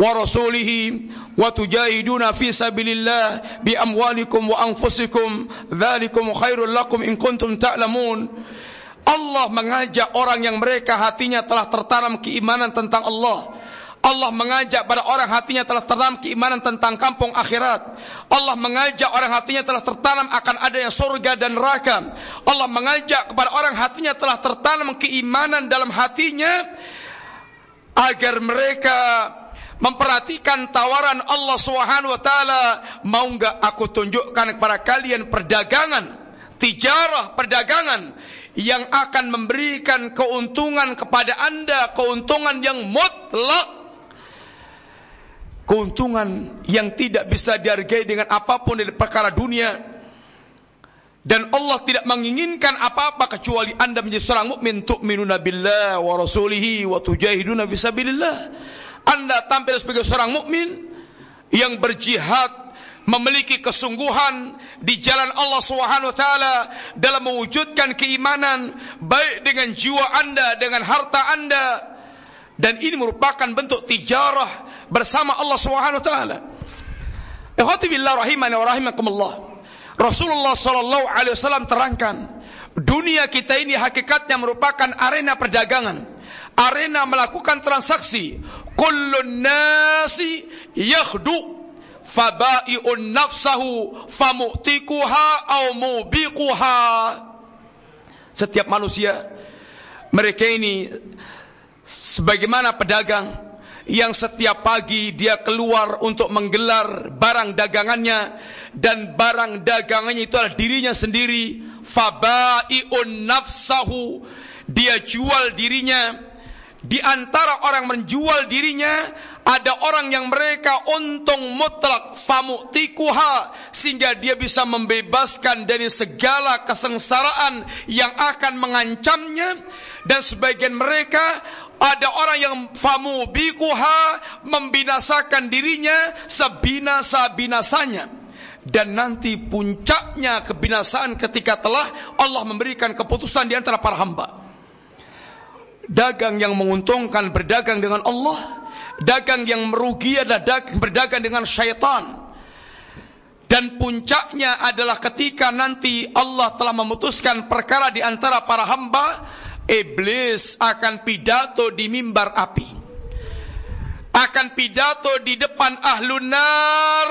wa rasulihi wa tujahiduna fi sabilillah bi amwalikum wa anfusikum dzalikum khairul lakum in Allah mengajak orang yang mereka hatinya telah tertanam keimanan tentang Allah Allah mengajak pada orang hatinya telah tertanam keimanan tentang kampung akhirat. Allah mengajak orang hatinya telah tertanam akan adanya surga dan neraka. Allah mengajak kepada orang hatinya telah tertanam keimanan dalam hatinya agar mereka memperhatikan tawaran Allah Subhanahu wa taala, mau enggak aku tunjukkan kepada kalian perdagangan, tijarah perdagangan yang akan memberikan keuntungan kepada Anda, keuntungan yang mutlak. Keuntungan yang tidak bisa dihargai dengan apa pun dari perkara dunia. Dan Allah tidak menginginkan apa-apa kecuali Anda menjadi seorang mukmin tu'minuna billah wa rasulihi wa tujahiduna fisabilillah anda tampil sebagai seorang mukmin yang berjihad memiliki kesungguhan di jalan Allah Subhanahu wa taala dalam mewujudkan keimanan baik dengan jiwa Anda dengan harta Anda dan ini merupakan bentuk tijarah bersama Allah Subhanahu wa taala. Ikhwati billah rahimani wa rahimakumullah. Rasulullah sallallahu alaihi wasallam terangkan dunia kita ini hakikatnya merupakan arena perdagangan arena melakukan transaksi. Kullun nasi yakhdu fabai'un nafsahu famu'tikuha au mubiquha. Setiap manusia mereka ini sebagaimana pedagang yang setiap pagi dia keluar untuk menggelar barang dagangannya dan barang dagangannya itu adalah dirinya sendiri fabai'un nafsahu dia jual dirinya di antara orang menjual dirinya ada orang yang mereka untung mutlak famutikuha sehingga dia bisa membebaskan dari segala kesengsaraan yang akan mengancamnya dan sebagian mereka ada orang yang famu bikuha membinasakan dirinya sebinasa-binasanya dan nanti puncaknya kebinasaan ketika telah Allah memberikan keputusan di antara para hamba. Dagang yang menguntungkan berdagang dengan Allah, dagang yang merugi adalah dagang, berdagang dengan syaitan. Dan puncaknya adalah ketika nanti Allah telah memutuskan perkara di antara para hamba, iblis akan pidato di mimbar api. Akan pidato di depan ahlun nar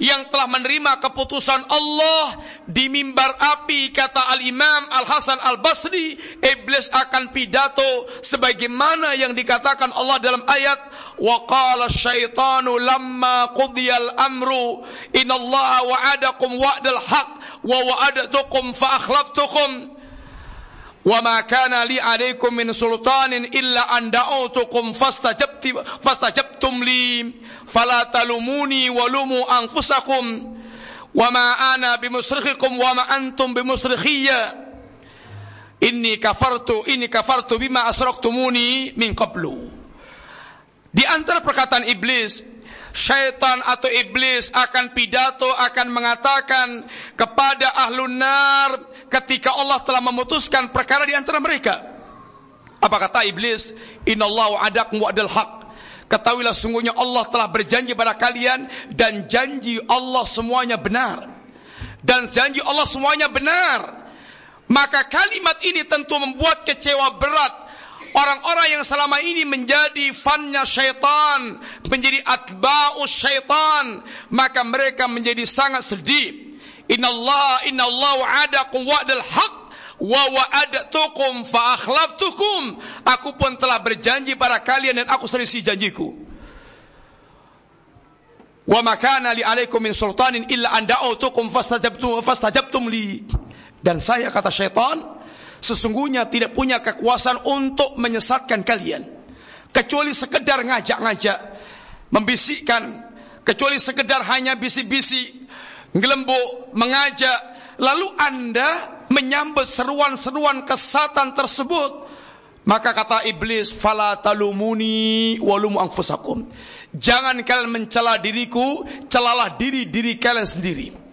yang telah menerima keputusan Allah di mimbar api kata Al-Imam Al-Hasan Al-Basri iblis akan pidato sebagaimana yang dikatakan Allah dalam ayat wa qala syaitanu lamma qudiyal amru inallaha wa'adakum wa'dal haq wa wa'adatukum fa akhlaftukum Wa ma kana li alaikum min sultanin illa an da'utukum fastajabtum fastajabtum li. Fala talumuni walumu anfusakum. Wa ma ana bimusrikhikum wa ma antum bimusrikhiyya inni kafartu inni kafartu bima asraktumuni min qablu. Di antara perkataan iblis syaitan atau iblis akan pidato akan mengatakan kepada ahlun nar ketika Allah telah memutuskan perkara di antara mereka. Apa kata iblis? Inallahu adakum wa'dal haq. Ketahuilah sungguhnya Allah telah berjanji pada kalian dan janji Allah semuanya benar. Dan janji Allah semuanya benar. Maka kalimat ini tentu membuat kecewa berat Orang-orang yang selama ini menjadi fannya syaitan, menjadi atba'us syaitan, maka mereka menjadi sangat sedih. Inna Allah, inna Allah wa'adakum wa'dal haq wa wa'adatukum fa akhlaftukum. Aku pun telah berjanji pada kalian dan aku selisih janjiku. Wa makana li alaikum min sultanin illa an da'utukum fastajabtum fastajabtum li. Dan saya kata syaitan, sesungguhnya tidak punya kekuasaan untuk menyesatkan kalian. Kecuali sekedar ngajak-ngajak membisikkan. Kecuali sekedar hanya bisik-bisik ngelembuk mengajak. Lalu anda menyambut seruan-seruan kesatan tersebut. Maka kata iblis fala talumuni walum anfusakum. Jangan kalian mencela diriku celalah diri-diri kalian sendiri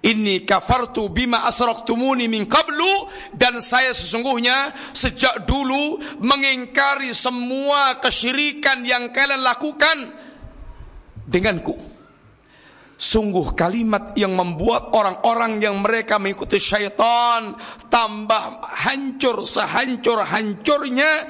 Inni kafartu bima asraktumuni min qablu dan saya sesungguhnya sejak dulu mengingkari semua kesyirikan yang kalian lakukan denganku. Sungguh kalimat yang membuat orang-orang yang mereka mengikuti syaitan tambah hancur sehancur-hancurnya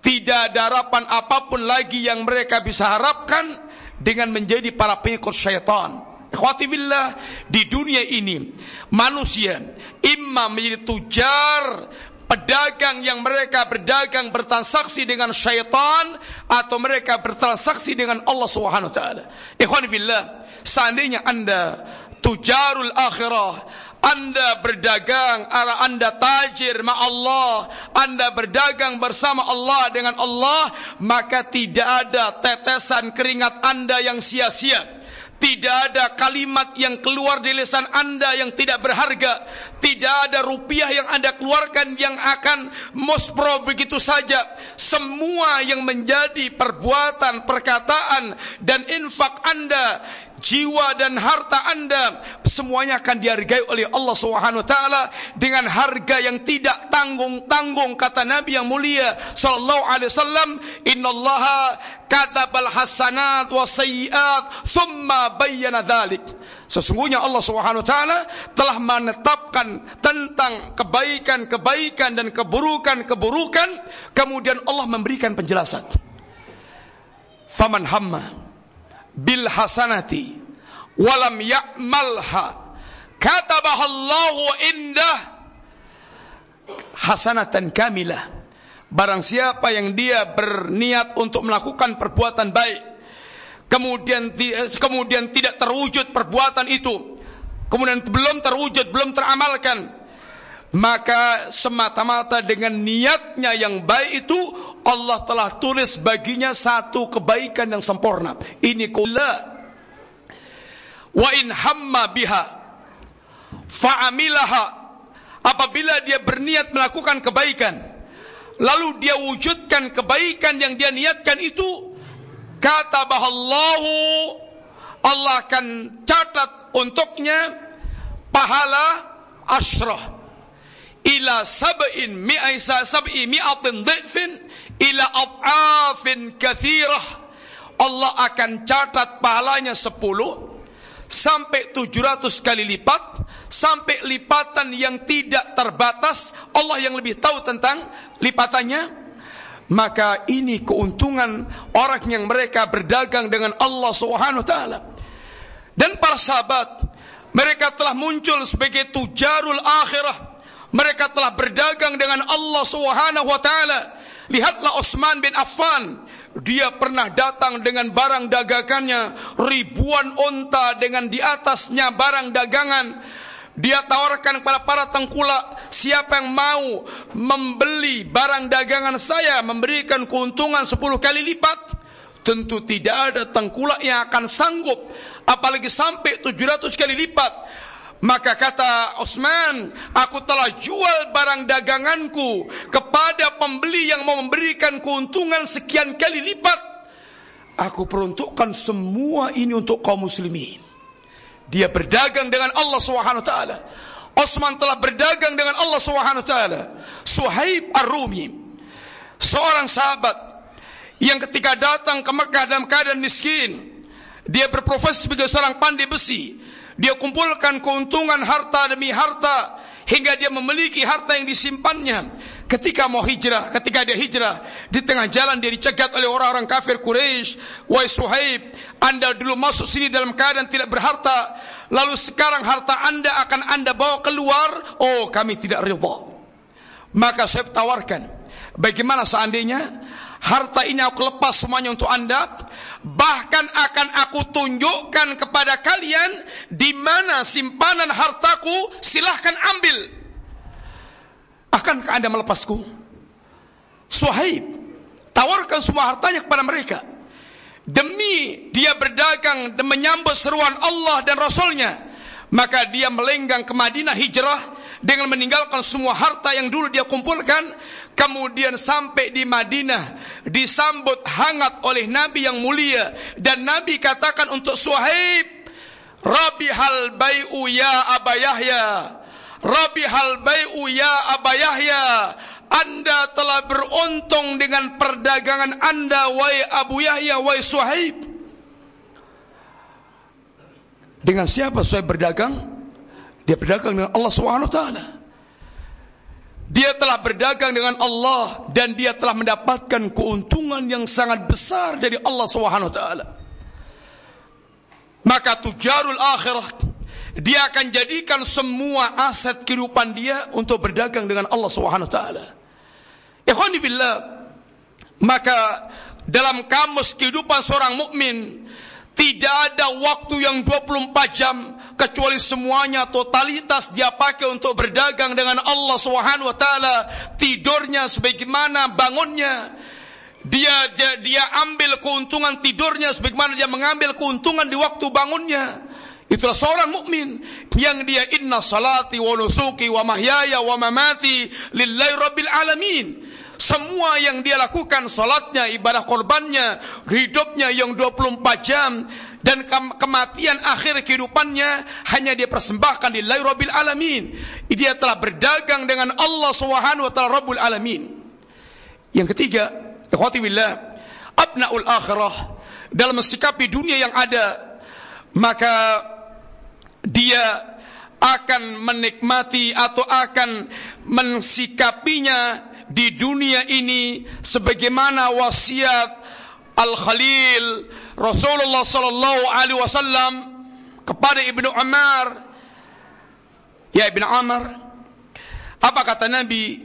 tidak ada harapan apa pun lagi yang mereka bisa harapkan dengan menjadi para pengikut syaitan. Ikhwati billah, di dunia ini manusia imma menjadi tujar pedagang yang mereka berdagang bertransaksi dengan syaitan atau mereka bertransaksi dengan Allah Subhanahu wa taala. Ikhwani billah, seandainya Anda tujarul akhirah, anda berdagang, arah Anda tajir ma Allah, Anda berdagang bersama Allah dengan Allah, maka tidak ada tetesan keringat Anda yang sia-sia tidak ada kalimat yang keluar dari lisan Anda yang tidak berharga. Tidak ada rupiah yang Anda keluarkan yang akan mospro begitu saja. Semua yang menjadi perbuatan, perkataan dan infak Anda jiwa dan harta Anda semuanya akan dihargai oleh Allah Subhanahu wa taala dengan harga yang tidak tanggung-tanggung kata Nabi yang mulia sallallahu alaihi wasallam. Innallaha katabal hasanat wa sayyiat thumma bayyana dzalik Sesungguhnya Allah Subhanahu wa taala telah menetapkan tentang kebaikan-kebaikan dan keburukan-keburukan. Kemudian Allah memberikan penjelasan. Faman hamma bil hasanati walam ya'malha. Katabahallahu indah hasanatan kamilah. Barang siapa yang dia berniat untuk melakukan perbuatan baik kemudian kemudian tidak terwujud perbuatan itu kemudian belum terwujud belum teramalkan maka semata-mata dengan niatnya yang baik itu Allah telah tulis baginya satu kebaikan yang sempurna. Ini kula. Wa in hamma biha fa'amilaha. Apabila dia berniat melakukan kebaikan lalu dia wujudkan kebaikan yang dia niatkan itu kata bahallahu Allah akan catat untuknya pahala asyrah ila sab'in mi'aisa sab'i mi'atin dhifin ila at'afin kathirah. Allah akan catat pahalanya 10 sampai 700 kali lipat sampai lipatan yang tidak terbatas. Allah yang lebih tahu tentang lipatannya. Maka ini keuntungan orang yang mereka berdagang dengan Allah Subhanahu wa taala. Dan para sahabat mereka telah muncul sebagai tujarul akhirah mereka telah berdagang dengan Allah Subhanahu wa taala. Lihatlah Utsman bin Affan, dia pernah datang dengan barang dagangannya, ribuan unta dengan di atasnya barang dagangan. Dia tawarkan kepada para tengkulak, siapa yang mau membeli barang dagangan saya, memberikan keuntungan 10 kali lipat. Tentu tidak ada tengkulak yang akan sanggup, apalagi sampai 700 kali lipat. Maka kata Osman, aku telah jual barang daganganku kepada pembeli yang mau memberikan keuntungan sekian kali lipat. Aku peruntukkan semua ini untuk kaum muslimin. Dia berdagang dengan Allah Subhanahu taala. Osman telah berdagang dengan Allah Subhanahu taala. Suhaib Ar-Rumi, seorang sahabat yang ketika datang ke Mekah dalam keadaan miskin, dia berprofesi sebagai seorang pandai besi. Dia kumpulkan keuntungan harta demi harta hingga dia memiliki harta yang disimpannya. Ketika mau hijrah, ketika dia hijrah, di tengah jalan dia dicegat oleh orang-orang kafir Quraisy. Wahai Suhaib, Anda dulu masuk sini dalam keadaan tidak berharta, lalu sekarang harta Anda akan Anda bawa keluar. Oh, kami tidak ridha. Maka saya tawarkan, bagaimana seandainya harta ini aku lepas semuanya untuk anda bahkan akan aku tunjukkan kepada kalian di mana simpanan hartaku silahkan ambil. Akankah anda melepasku? Suhaib tawarkan semua hartanya kepada mereka. Demi dia berdagang dan menyambut seruan Allah dan Rasulnya maka dia melenggang ke Madinah hijrah dengan meninggalkan semua harta yang dulu dia kumpulkan kemudian sampai di Madinah disambut hangat oleh Nabi yang mulia. Dan Nabi katakan untuk Suhaib Rabihal bai'u ya Aba Yahya. Rabihal bai'u ya Aba Yahya. Anda telah beruntung dengan perdagangan Anda wahai Abu Yahya wahai Suhaib. Dengan siapa Suhaib berdagang? Dia berdagang dengan Allah SWT. Dia telah berdagang dengan Allah dan dia telah mendapatkan keuntungan yang sangat besar dari Allah SWT. Maka tujarul akhirah dia akan jadikan semua aset kehidupan dia untuk berdagang dengan Allah SWT. Ikhwan billah, maka dalam kamus kehidupan seorang mukmin tidak ada waktu yang 24 jam kecuali semuanya totalitas dia pakai untuk berdagang dengan Allah Subhanahu wa taala. Tidurnya sebagaimana bangunnya. Dia, dia dia ambil keuntungan tidurnya sebagaimana dia mengambil keuntungan di waktu bangunnya. Itulah seorang mukmin yang dia inna salati wa nusuki wa mahyaya wa mamati lillahi rabbil alamin. Semua yang dia lakukan, salatnya, ibadah korbannya, hidupnya yang 24 jam, dan kematian akhir kehidupannya hanya dia persembahkan di Rabbil Alamin. Dia telah berdagang dengan Allah Subhanahu wa taala Rabbul Alamin. Yang ketiga, ikhwati billah, abnaul akhirah dalam mensikapi dunia yang ada maka dia akan menikmati atau akan mensikapinya di dunia ini sebagaimana wasiat Al-Khalil Rasulullah sallallahu alaihi wasallam kepada Ibnu Umar. Ya Ibnu Umar apa kata Nabi?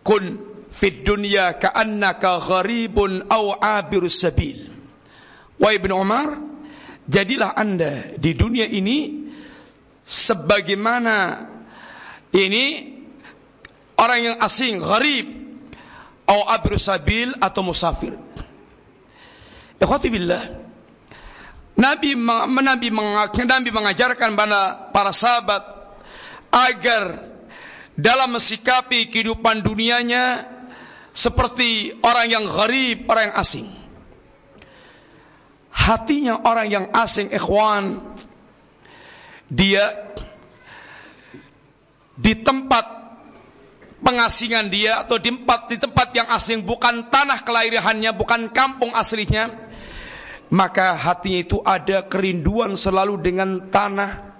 Kun fid dunya ka'annaka gharibun aw abirus sabil. Wa Ibnu Umar jadilah Anda di dunia ini sebagaimana ini orang yang asing, gharib. atau abru sabil atau musafir. Ikhwati billah. Nabi Nabi Nabi mengajarkan pada para sahabat agar dalam mensikapi kehidupan dunianya seperti orang yang gharib, orang yang asing. Hatinya orang yang asing, ikhwan, dia di tempat pengasingan dia atau di tempat di tempat yang asing bukan tanah kelahirannya, bukan kampung aslinya, maka hatinya itu ada kerinduan selalu dengan tanah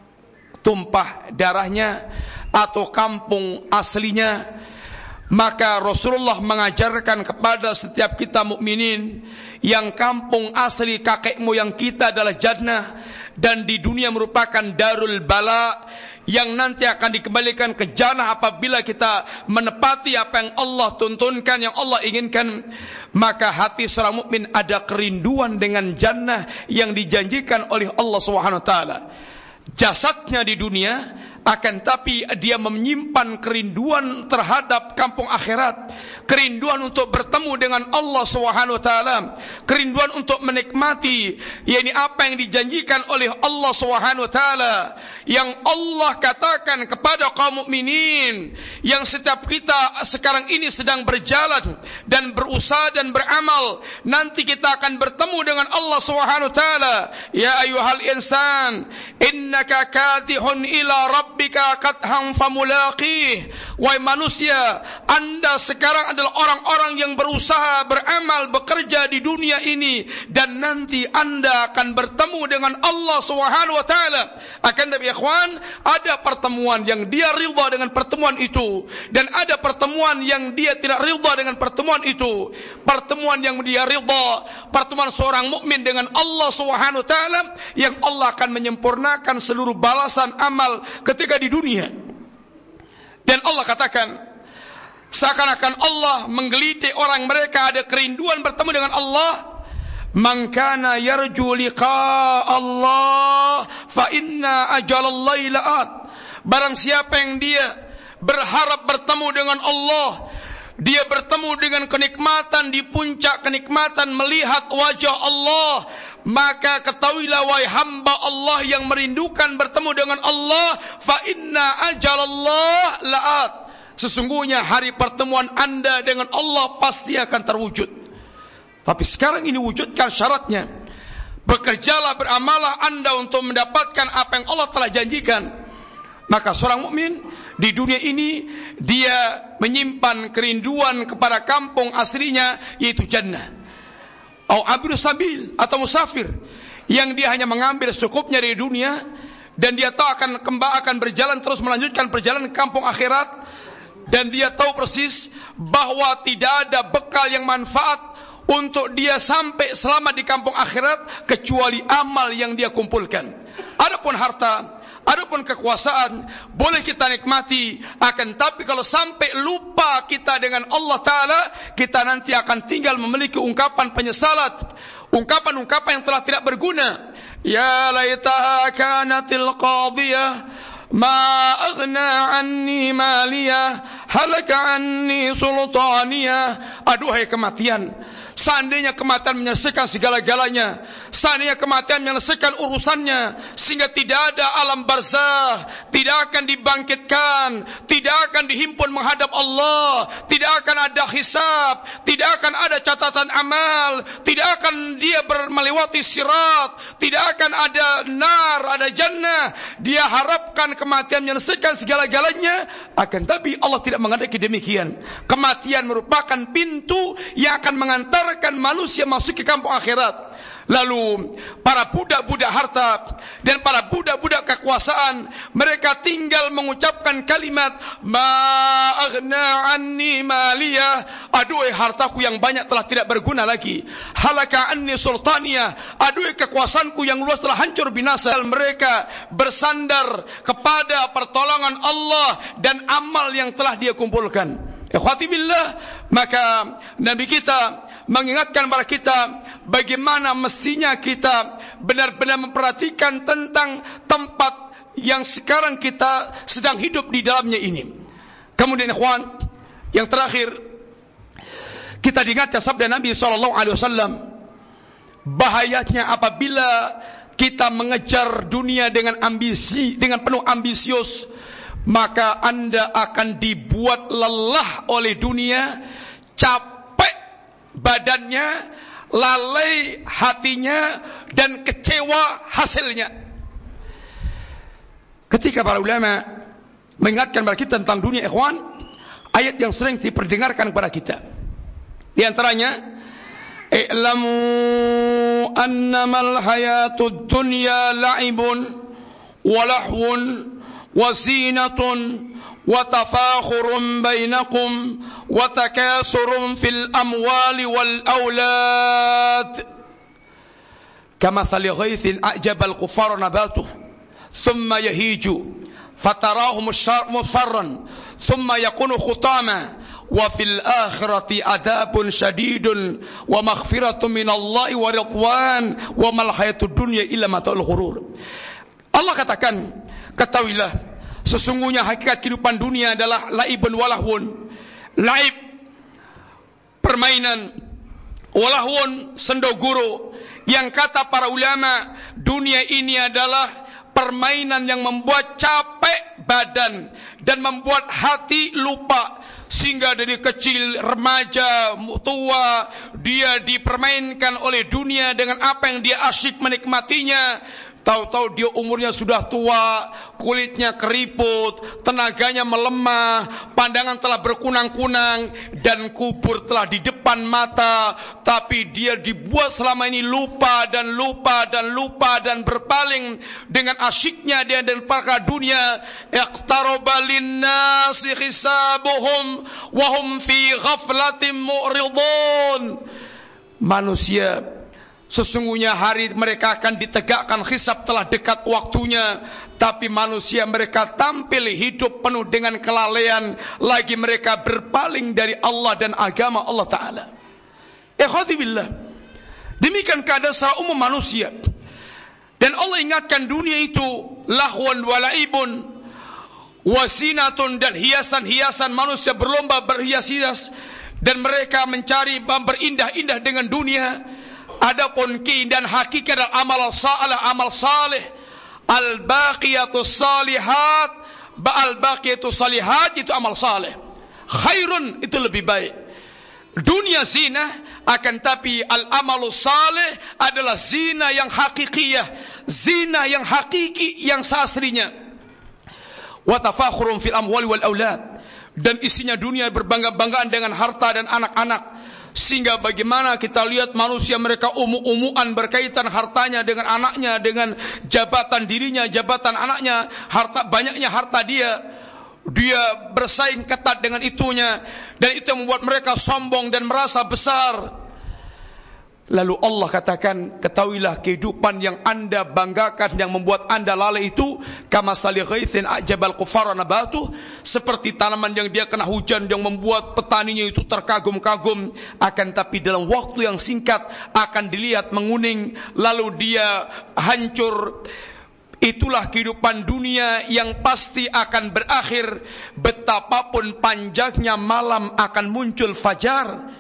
tumpah darahnya atau kampung aslinya. Maka Rasulullah mengajarkan kepada setiap kita mukminin yang kampung asli kakek moyang kita adalah jannah dan di dunia merupakan darul bala yang nanti akan dikembalikan ke jannah apabila kita menepati apa yang Allah tuntunkan, yang Allah inginkan, maka hati seorang mukmin ada kerinduan dengan jannah yang dijanjikan oleh Allah Subhanahu wa taala. Jasadnya di dunia akan tapi dia menyimpan kerinduan terhadap kampung akhirat, kerinduan untuk bertemu dengan Allah Subhanahu wa taala, kerinduan untuk menikmati yakni apa yang dijanjikan oleh Allah Subhanahu wa taala. Yang Allah katakan kepada kaum mukminin yang setiap kita sekarang ini sedang berjalan dan berusaha dan beramal nanti kita akan bertemu dengan Allah Subhanahu wa taala. Ya ayyuhal insan innaka kadihun ila rabb rabbika qatham famulaqih. Wahai manusia anda sekarang adalah orang-orang yang berusaha beramal bekerja di dunia ini. Dan nanti anda akan bertemu dengan Allah Subhanahu wa taala. Akan tapi ikhwan ada pertemuan yang dia ridha dengan pertemuan itu. Dan ada pertemuan yang dia tidak ridha dengan pertemuan itu. Pertemuan yang dia ridha pertemuan seorang mukmin dengan Allah Subhanahu wa taala yang Allah akan menyempurnakan seluruh balasan amal ketika ketika di dunia. Dan Allah katakan, seakan-akan Allah menggelitik orang mereka ada kerinduan bertemu dengan Allah. Man kana yarju liqa Allah fa inna ajalallahi la'at. Barang siapa yang dia berharap bertemu dengan Allah, dia bertemu dengan kenikmatan di puncak kenikmatan melihat wajah Allah. Maka ketahuilah wahai hamba Allah yang merindukan bertemu dengan Allah fa inna ajalallah la'at. Sesungguhnya hari pertemuan anda dengan Allah pasti akan terwujud. Tapi sekarang ini wujudkan syaratnya. Bekerjalah beramalah anda untuk mendapatkan apa yang Allah telah janjikan. Maka seorang mukmin di dunia ini dia menyimpan kerinduan kepada kampung aslinya yaitu jannah atau abru sabil atau musafir yang dia hanya mengambil secukupnya dari dunia dan dia tahu akan kembali akan berjalan terus melanjutkan perjalanan kampung akhirat dan dia tahu persis bahwa tidak ada bekal yang manfaat untuk dia sampai selamat di kampung akhirat kecuali amal yang dia kumpulkan. Adapun harta Adapun kekuasaan boleh kita nikmati, akan tapi kalau sampai lupa kita dengan Allah Taala, kita nanti akan tinggal memiliki ungkapan penyesalan, ungkapan-ungkapan yang telah tidak berguna. Ya laitaha kanatil qadiyah ma aghna anni maliyah halaka anni sultaniyah aduhai kematian Seandainya kematian menyelesaikan segala-galanya, seandainya kematian menyelesaikan urusannya, sehingga tidak ada alam barzah, tidak akan dibangkitkan, tidak akan dihimpun menghadap Allah, tidak akan ada hisab, tidak akan ada catatan amal, tidak akan dia melewati sirat, tidak akan ada nar, ada jannah. Dia harapkan kematian menyelesaikan segala-galanya, akan tapi Allah tidak menghendaki demikian. Kematian merupakan pintu yang akan mengantar mengantarkan manusia masuk ke kampung akhirat. Lalu para budak-budak harta dan para budak-budak kekuasaan mereka tinggal mengucapkan kalimat ma aghna anni maliyah. Aduh hartaku yang banyak telah tidak berguna lagi. Halaka anni sultania aduh kekuasaanku yang luas telah hancur binasa. Mereka bersandar kepada pertolongan Allah dan amal yang telah dia kumpulkan. Ikhwati billah maka nabi kita mengingatkan kepada kita bagaimana mestinya kita benar-benar memperhatikan tentang tempat yang sekarang kita sedang hidup di dalamnya ini. Kemudian ikhwan, yang terakhir Kita diingatkan sabda Nabi sallallahu alaihi wasallam bahayanya apabila kita mengejar dunia dengan ambisi, dengan penuh ambisius, maka Anda akan dibuat lelah oleh dunia, capek badannya, lalai hatinya dan kecewa hasilnya. Ketika para ulama mengingatkan kepada kita tentang dunia ikhwan, ayat yang sering diperdengarkan kepada kita. Di antaranya, "I'lamu annamal hayatud dunya la'ibun wa wa takathurun fil amwali wal aulad." كمثل غيث أعجب الكفار نباته ثم يهيج فتراه مصفرا ثم يكون خطاما وفي الآخرة عذاب شديد ومغفرة من الله ورضوان وما الحياة الدنيا إلا متاع الغرور Allah katakan ketahuilah sesungguhnya hakikat kehidupan dunia adalah laibun walahun laib permainan walahun sendoguro yang kata para ulama dunia ini adalah permainan yang membuat capek badan dan membuat hati lupa. Sehingga dari kecil remaja tua dia dipermainkan oleh dunia dengan apa yang dia asyik menikmatinya Tahu-tahu dia umurnya sudah tua, kulitnya keriput, tenaganya melemah, pandangan telah berkunang-kunang, dan kubur telah di depan mata. Tapi dia dibuat selama ini lupa dan lupa dan lupa dan berpaling dengan asyiknya dia dan para dunia. Iqtaraba linnasi hisabuhum wahum fi ghaflatim mu'ridun. Manusia Sesungguhnya hari mereka akan ditegakkan hisab telah dekat waktunya. Tapi manusia mereka tampil hidup penuh dengan kelalaian. Lagi mereka berpaling dari Allah dan agama Allah Ta'ala. Ikhwatibillah. Demikian keadaan secara umum manusia. Dan Allah ingatkan dunia itu lahwan walaibun. Wasinatun dan hiasan-hiasan manusia berlomba berhias-hias. Dan mereka mencari berindah-indah dengan dunia. Adapun keindahan hakikat adalah amal saleh, amal saleh. Al baqiyatus salihat, al baqiyatus salihat itu amal saleh. Khairun itu lebih baik. Dunia zina akan tapi al amalu saleh adalah zina yang hakikiyah, zina yang hakiki yang sasrinya. Wa tafakhurun fil amwali wal aulad dan isinya dunia berbangga-banggaan dengan harta dan anak-anak sehingga bagaimana kita lihat manusia mereka umu-umuan berkaitan hartanya dengan anaknya, dengan jabatan dirinya, jabatan anaknya, harta banyaknya harta dia. Dia bersaing ketat dengan itunya dan itu yang membuat mereka sombong dan merasa besar. Lalu Allah katakan, ketahuilah kehidupan yang anda banggakan yang membuat anda lalai itu kama sali ghaithin ajabal kufara nabatuh. Seperti tanaman yang dia kena hujan yang membuat petaninya itu terkagum-kagum akan tapi dalam waktu yang singkat akan dilihat menguning lalu dia hancur. Itulah kehidupan dunia yang pasti akan berakhir. Betapapun panjangnya malam akan muncul fajar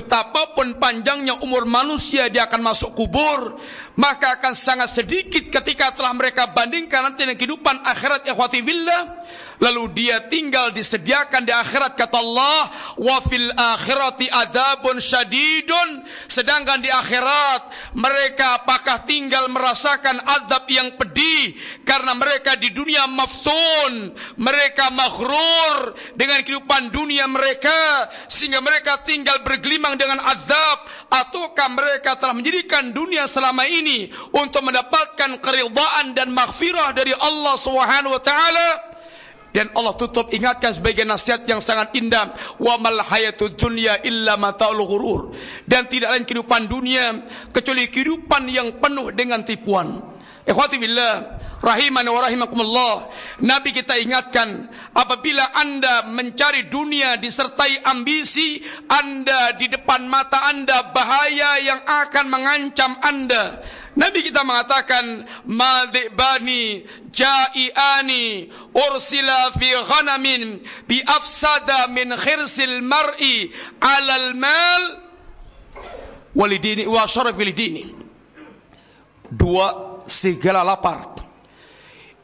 Betapapun panjangnya umur manusia dia akan masuk kubur, maka akan sangat sedikit ketika telah mereka bandingkan nanti dengan kehidupan akhirat ikhwati billah lalu dia tinggal disediakan di akhirat kata Allah wa fil akhirati adabun syadidun. Sedangkan di akhirat mereka apakah tinggal merasakan adab yang pedih karena mereka di dunia maftun mereka maghrur dengan kehidupan dunia mereka sehingga mereka tinggal bergelimang dengan azab ataukah mereka telah menjadikan dunia selama ini untuk mendapatkan keridhaan dan maghfirah dari Allah Subhanahu wa taala dan Allah tutup ingatkan sebagai nasihat yang sangat indah wa mal hayatud dunya illa mataul ghurur. Dan tidak lain kehidupan dunia kecuali kehidupan yang penuh dengan tipuan. Ikhwati billah Rahiman wa rahimakumullah. Nabi kita ingatkan, apabila Anda mencari dunia disertai ambisi, Anda di depan mata Anda bahaya yang akan mengancam Anda. Nabi kita mengatakan madhibani ja'iani ursila fi ghanamin bi afsada min khirsil mar'i alal mal walidini wa syarafil dini dua serigala lapar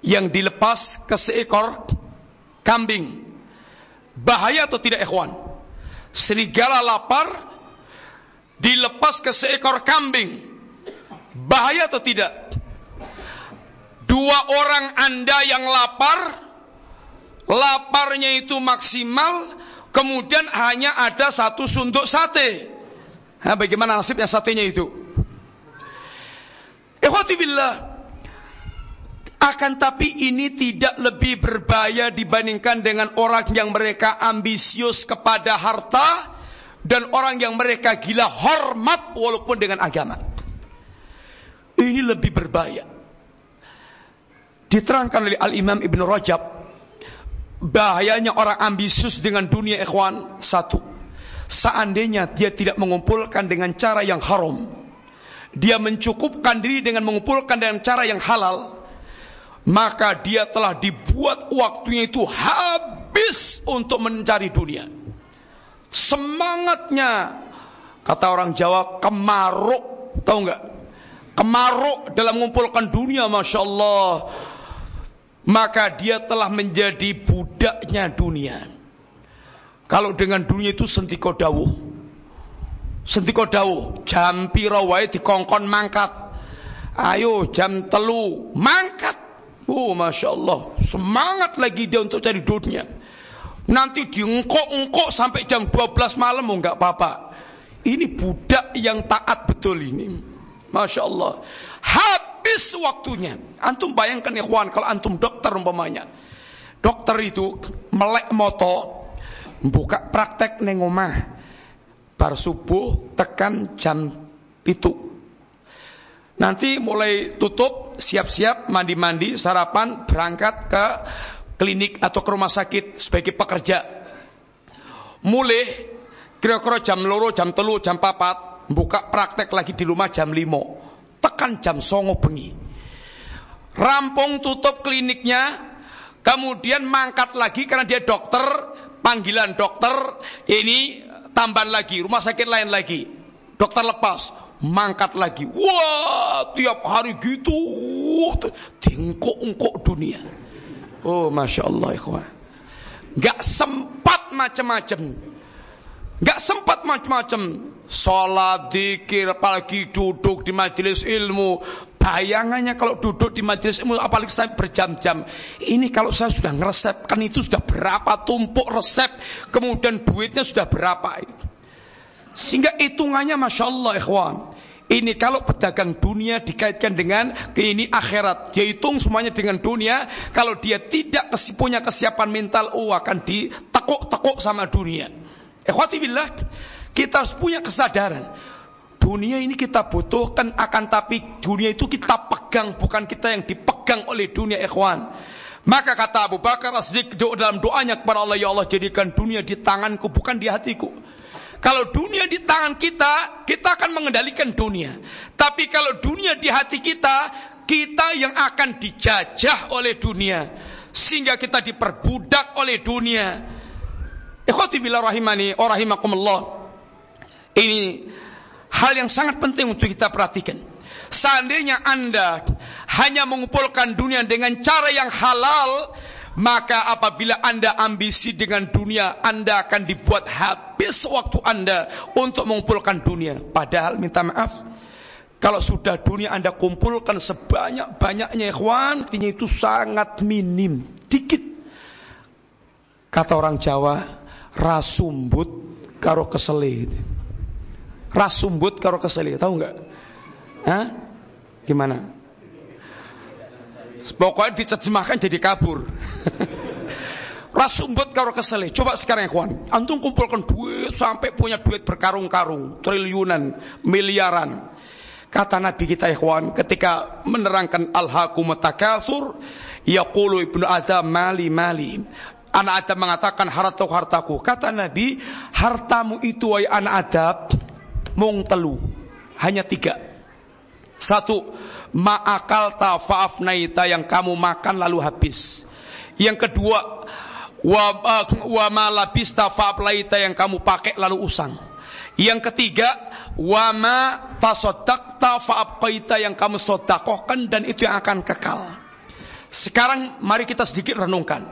yang dilepas ke seekor kambing bahaya atau tidak ikhwan serigala lapar dilepas ke seekor kambing Bahaya atau tidak? Dua orang Anda yang lapar, laparnya itu maksimal, kemudian hanya ada satu sunduk sate. Nah, bagaimana nasibnya satenya itu? Ikhwati Akan tapi ini tidak lebih berbahaya dibandingkan dengan orang yang mereka ambisius kepada harta dan orang yang mereka gila hormat walaupun dengan agama. Ini lebih berbahaya. Diterangkan oleh Al-Imam Ibn Rajab. Bahayanya orang ambisius dengan dunia ikhwan. Satu. Seandainya dia tidak mengumpulkan dengan cara yang haram. Dia mencukupkan diri dengan mengumpulkan dengan cara yang halal. Maka dia telah dibuat waktunya itu habis untuk mencari dunia. Semangatnya. Kata orang Jawa kemaruk. Tahu nggak? kemaruk dalam mengumpulkan dunia Masya Allah maka dia telah menjadi budaknya dunia kalau dengan dunia itu sentiko dawuh sentiko dawuh jam pirawai dikongkon mangkat ayo jam telu mangkat oh Masya Allah semangat lagi dia untuk cari dunia nanti diengkok-engkok sampai jam 12 malam oh enggak apa-apa ini budak yang taat betul ini Masya Allah. Habis waktunya. Antum bayangkan ikhwan kalau antum dokter umpamanya. Dokter itu melek moto. Buka praktek neng omah. Bar subuh tekan jam itu. Nanti mulai tutup, siap-siap, mandi-mandi, sarapan, berangkat ke klinik atau ke rumah sakit sebagai pekerja. Mulai kira-kira jam loro, jam telu, jam papat, buka praktek lagi di rumah jam 5 tekan jam songo bengi. Rampung tutup kliniknya kemudian mangkat lagi karena dia dokter panggilan dokter ini tambahan lagi rumah sakit lain lagi. Dokter lepas mangkat lagi wah tiap hari gitu tingkok-ungkok dunia oh masya Allah ikhwan nggak sempat macam-macam nggak sempat macam-macam Sholat, dikir, apalagi duduk di majelis ilmu. Bayangannya kalau duduk di majelis ilmu, apalagi saya berjam-jam. Ini kalau saya sudah ngeresepkan itu sudah berapa tumpuk resep. Kemudian duitnya sudah berapa. Sehingga hitungannya Masya Allah ikhwan. Ini kalau pedagang dunia dikaitkan dengan ini akhirat. Dia hitung semuanya dengan dunia. Kalau dia tidak punya kesiapan mental, oh akan ditekuk-tekuk sama dunia. Ikhwati billah. Kita harus punya kesadaran. Dunia ini kita butuhkan akan tapi dunia itu kita pegang bukan kita yang dipegang oleh dunia ikhwan. Maka kata Abu Bakar As-Siddiq dalam doanya kepada Allah, Ya Allah jadikan dunia di tanganku bukan di hatiku. Kalau dunia di tangan kita, kita akan mengendalikan dunia. Tapi kalau dunia di hati kita, kita yang akan dijajah oleh dunia. Sehingga kita diperbudak oleh dunia. Ikhwati bila rahimani, rahimakumullah. Ini hal yang sangat penting untuk kita perhatikan. Seandainya Anda hanya mengumpulkan dunia dengan cara yang halal, maka apabila Anda ambisi dengan dunia, Anda akan dibuat habis waktu Anda untuk mengumpulkan dunia. Padahal minta maaf, kalau sudah dunia Anda kumpulkan sebanyak-banyaknya ikhwan, artinya itu sangat minim, dikit. Kata orang Jawa, rasumbut karo kesele rasumbut karo keseli, tahu nggak? Hah? Gimana? Pokoknya diterjemahkan jadi kabur. <laughs> Rasumbut karo keseli. Coba sekarang ya kawan. Antum kumpulkan duit sampai punya duit berkarung-karung. Triliunan. Miliaran. Kata Nabi kita ikhwan ketika menerangkan al-hakum takatsur yaqulu Ibnu Adam mali mali. Anak Adam mengatakan hartaku hartaku. Kata Nabi, hartamu itu wahai anak Adam mung telu. Hanya tiga. Satu, ma'akal naita yang kamu makan lalu habis. Yang kedua, wa, uh, wa ma labista fa'aflaita yang kamu pakai lalu usang. Yang ketiga, wama tasoddaqta fa'abqaita yang kamu sodakohkan dan itu yang akan kekal. Sekarang mari kita sedikit renungkan.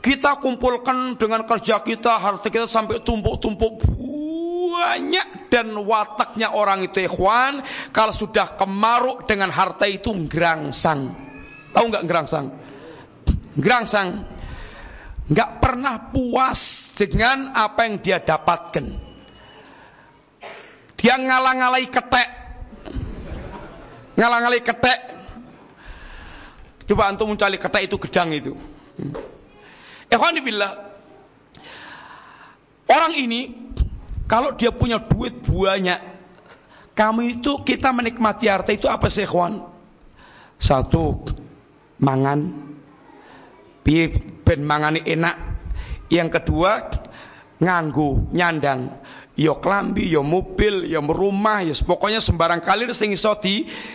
Kita kumpulkan dengan kerja kita, harta kita sampai tumpuk-tumpuk banyak dan wataknya orang itu ikhwan kalau sudah kemaruk dengan harta itu ngerangsang. Tahu nggak ngerangsang? Ngerangsang. Nggak pernah puas dengan apa yang dia dapatkan. Dia ngalang-ngalai ketek. Ngalang-ngalai ketek. Coba antum mencari ketek itu gedang itu. Ikhwanibillah. Orang ini kalau dia punya duit banyak, kamu itu kita menikmati harta itu apa sih, ikhwan? Satu, mangan. Ben mangani enak. Yang kedua, nganggu, nyandang yo klambi, yo mobil, yo rumah, yo pokoknya sembarang kali sing iso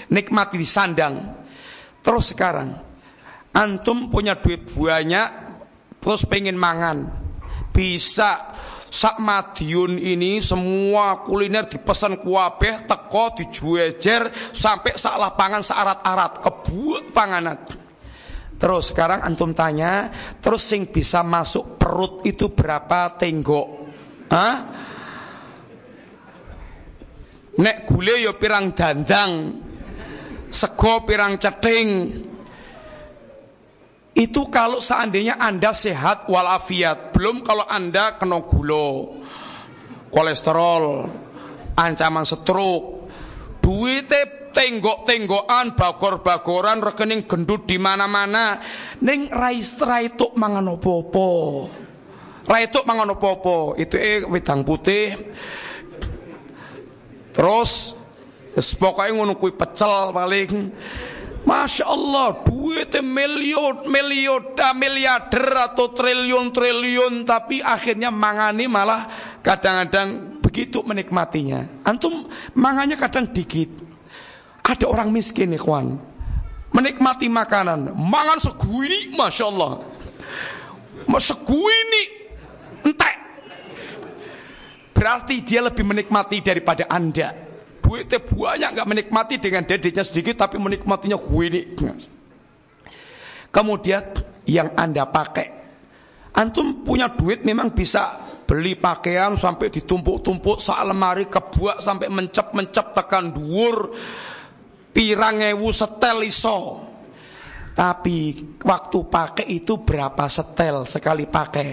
nikmati di sandang. Terus sekarang antum punya duit banyak terus pengen mangan. Bisa sak Madiun ini semua kuliner dipesan kuabeh teko dijuejer sampai sak lapangan searat-arat kebuak panganan. Terus sekarang antum tanya, terus sing bisa masuk perut itu berapa tenggok? Hah? Nek gule yo pirang dandang. Sego pirang ceting. Itu kalau seandainya Anda sehat walafiat. Belum kalau Anda kena gula, kolesterol, ancaman stroke, duitnya tenggok-tenggokan, bagor-bagoran, rekening gendut di mana-mana. Neng rais raituk mangan opo-opo. Raituk mangan opo-opo. Itu eh wedang putih Terus pokoknya ngono pecel paling Masya Allah, duitnya milion, milion, miliarder atau triliun-triliun, tapi akhirnya mangani malah kadang-kadang begitu menikmatinya. Antum mangannya kadang dikit. Ada orang miskin nih kawan, menikmati makanan, mangan segini, masya Allah, segini, entek. Berarti dia lebih menikmati daripada Anda. Duitnya banyak nggak menikmati dengan dedeknya sedikit tapi menikmatinya ini. Kemudian yang Anda pakai. Antum punya duit memang bisa beli pakaian sampai ditumpuk-tumpuk sak lemari kebuak sampai mencep-mencep tekan dhuwur pirang ewu setel iso. Tapi waktu pakai itu berapa setel sekali pakai?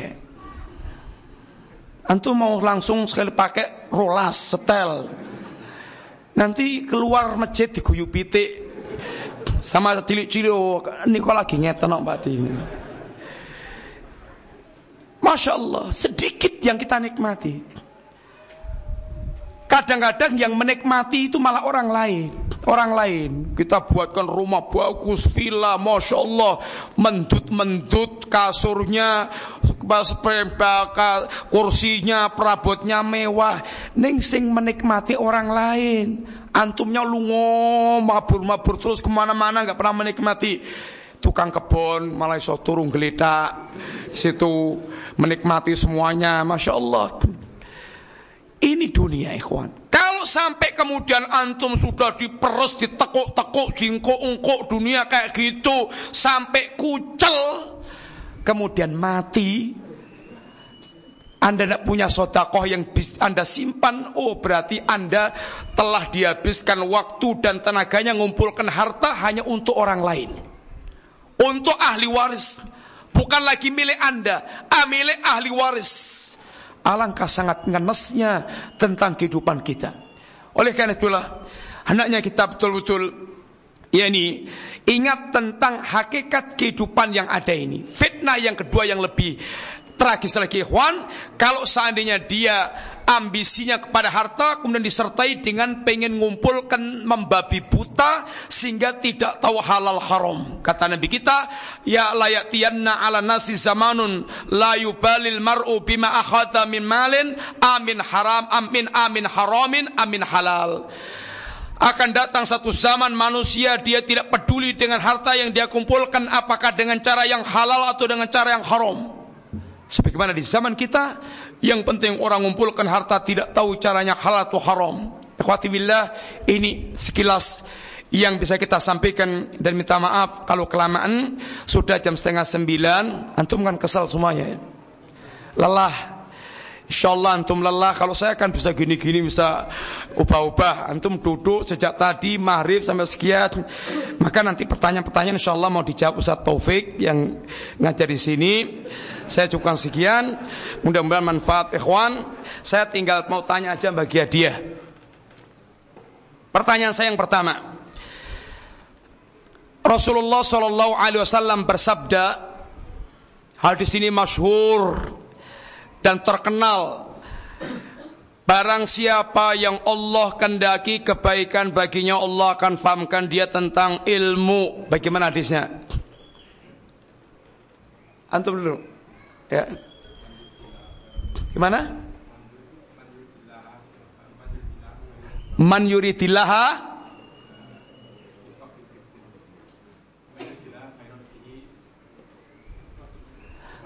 Antum mau langsung sekali pakai rolas, setel. Nanti keluar masjid diguyu pitik. Sama cilik-cilik oh, kok lagi ngeten Pak Di. Masya Allah, sedikit yang kita nikmati. Kadang-kadang yang menikmati itu malah orang lain. Orang lain. Kita buatkan rumah bagus, villa, Masya Allah. Mendut-mendut kasurnya, kursinya, perabotnya mewah. Ning sing menikmati orang lain. Antumnya lungo, mabur-mabur terus ke mana-mana nggak pernah menikmati tukang kebun malah iso turun geletak situ menikmati semuanya masya Allah ini dunia ikhwan. Kalau sampai kemudian antum sudah diperes, ditekuk-tekuk, diungkuk-ungkuk dunia kayak gitu. Sampai kucel. Kemudian mati. Anda tidak punya sodakoh yang Anda simpan. Oh berarti Anda telah dihabiskan waktu dan tenaganya mengumpulkan harta hanya untuk orang lain. Untuk ahli waris. Bukan lagi milik Anda. Ah, milik ahli waris. Alangkah sangat ngenesnya tentang kehidupan kita. Oleh karena itulah, hendaknya kita betul-betul Ya ini ingat tentang hakikat kehidupan yang ada ini. Fitnah yang kedua yang lebih tragis lagi ikhwan, kalau seandainya dia ambisinya kepada harta kemudian disertai dengan pengen ngumpulkan membabi buta sehingga tidak tahu halal haram. Kata Nabi kita, ya layatiyanna ala nasi zamanun la yubalil mar'u bima akhadha min malin amin haram amin amin haramin amin halal. Akan datang satu zaman manusia dia tidak peduli dengan harta yang dia kumpulkan apakah dengan cara yang halal atau dengan cara yang haram. Sebagaimana di zaman kita yang penting orang mengumpulkan harta tidak tahu caranya halal atau haram. Ikhwati billah ini sekilas yang bisa kita sampaikan dan minta maaf kalau kelamaan sudah jam setengah sembilan. Antum kan kesal semuanya. Ya. lelah. Insyaallah antum lelah. Kalau saya kan bisa gini-gini bisa ubah-ubah. Antum duduk sejak tadi maghrib sampai sekian. Maka nanti pertanyaan-pertanyaan insyaallah mau dijawab Ustaz Taufik yang ngajar di sini saya cukupkan sekian mudah-mudahan manfaat ikhwan saya tinggal mau tanya aja bagi dia pertanyaan saya yang pertama Rasulullah Shallallahu Alaihi Wasallam bersabda hadis ini masyhur dan terkenal Barang siapa yang Allah kendaki kebaikan baginya Allah akan fahamkan dia tentang ilmu. Bagaimana hadisnya? Antum dulu. Ya. Gimana? Man yuridillaha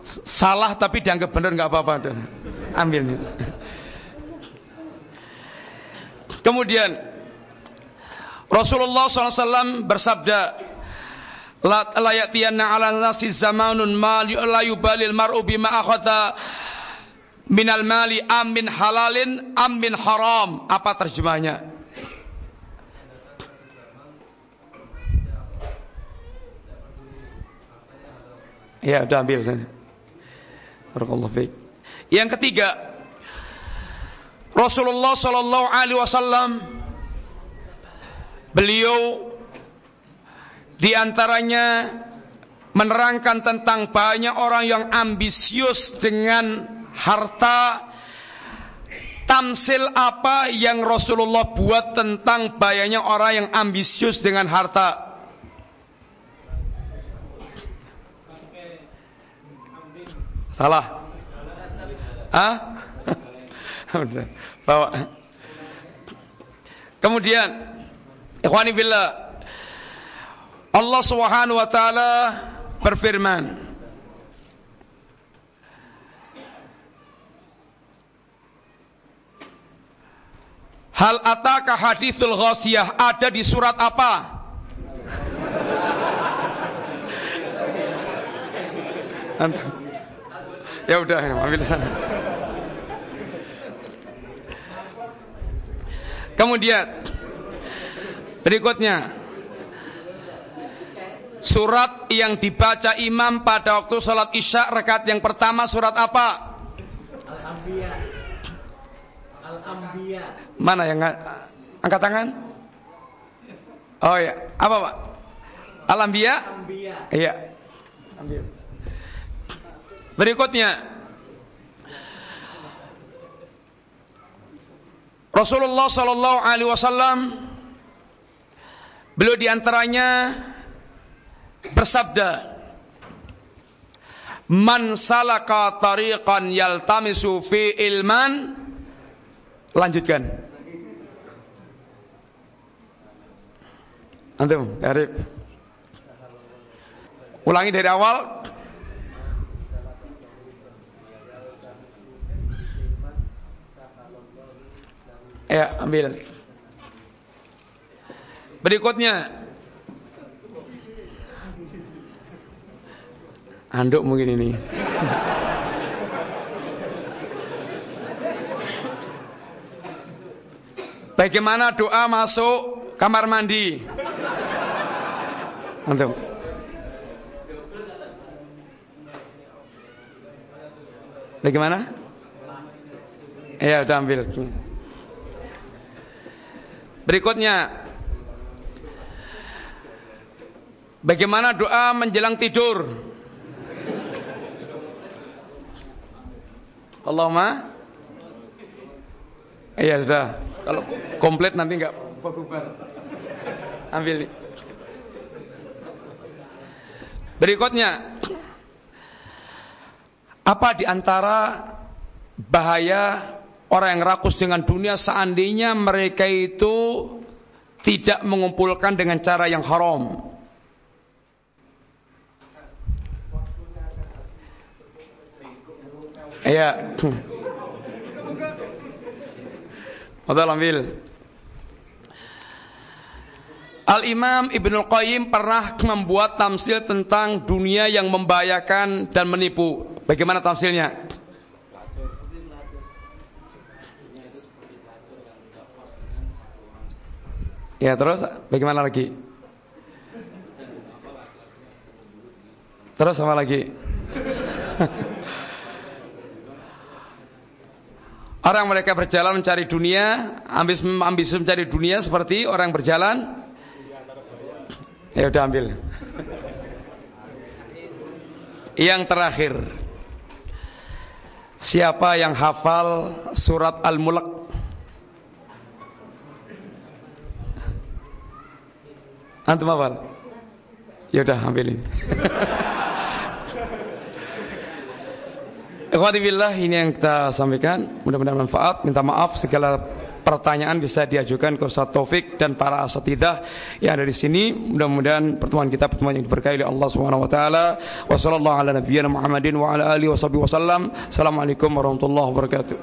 salah tapi dianggap benar nggak apa-apa tuh. Ambil. Kemudian Rasulullah SAW bersabda, La ya'tiyanna ala nasi zamanun ma la yubalil mar'u bima akhadha minal mali amin halalin amin haram. Apa terjemahnya? Ya, udah ambil. Barakallahu fiik. Yang ketiga, Rasulullah sallallahu alaihi wasallam beliau di antaranya menerangkan tentang banyak orang yang ambisius dengan harta tamsil apa yang Rasulullah buat tentang bayanya orang yang ambisius dengan harta Salah. Ah? <laughs> Bawa. Kemudian ikhwani billah Allah Subhanahu wa taala berfirman Hal ataka hadithul ghasiyah ada di surat apa? Ya udah, ambil sana. Kemudian berikutnya surat yang dibaca imam pada waktu salat isya rekat yang pertama surat apa? Al-Anbiya. Al-Anbiya. Mana yang angkat tangan? Oh ya, apa Pak? Al-Anbiya? Iya. Berikutnya Rasulullah sallallahu alaihi wasallam beliau di antaranya bersabda Man salaka tariqan yaltamisu fi ilman Lanjutkan Antum, Arif Ulangi dari awal Ya, ambil. Berikutnya. Anduk mungkin ini. Bagaimana doa masuk kamar mandi? Antum. Bagaimana? Ya, udah ambil. Berikutnya Bagaimana doa menjelang tidur? Allahumma Iya sudah. Kalau komplit nanti enggak bubar. Ambil nih. Berikutnya apa di antara bahaya orang yang rakus dengan dunia seandainya mereka itu tidak mengumpulkan dengan cara yang haram? Iya. Modal ambil. Al-Imam Ibnu Qayyim pernah membuat tamsil tentang dunia yang membahayakan dan menipu. Bagaimana tamsilnya? Ya terus bagaimana lagi? Terus apa lagi? <laughs> Orang mereka berjalan mencari dunia, ambis ambis mencari dunia seperti orang berjalan. Ya udah ambil. Yang terakhir. Siapa yang hafal surat Al-Mulk? Antum hafal? Ya udah ambil <laughs> billah ini yang kita sampaikan Mudah-mudahan manfaat Minta maaf segala pertanyaan bisa diajukan ke Ustaz Taufik dan para asatidah yang ada di sini. Mudah-mudahan pertemuan kita pertemuan yang diberkahi oleh Allah Subhanahu wa taala. Wassallallahu ala nabiyyina Muhammadin wa ala alihi wasallam. Assalamualaikum warahmatullahi wabarakatuh.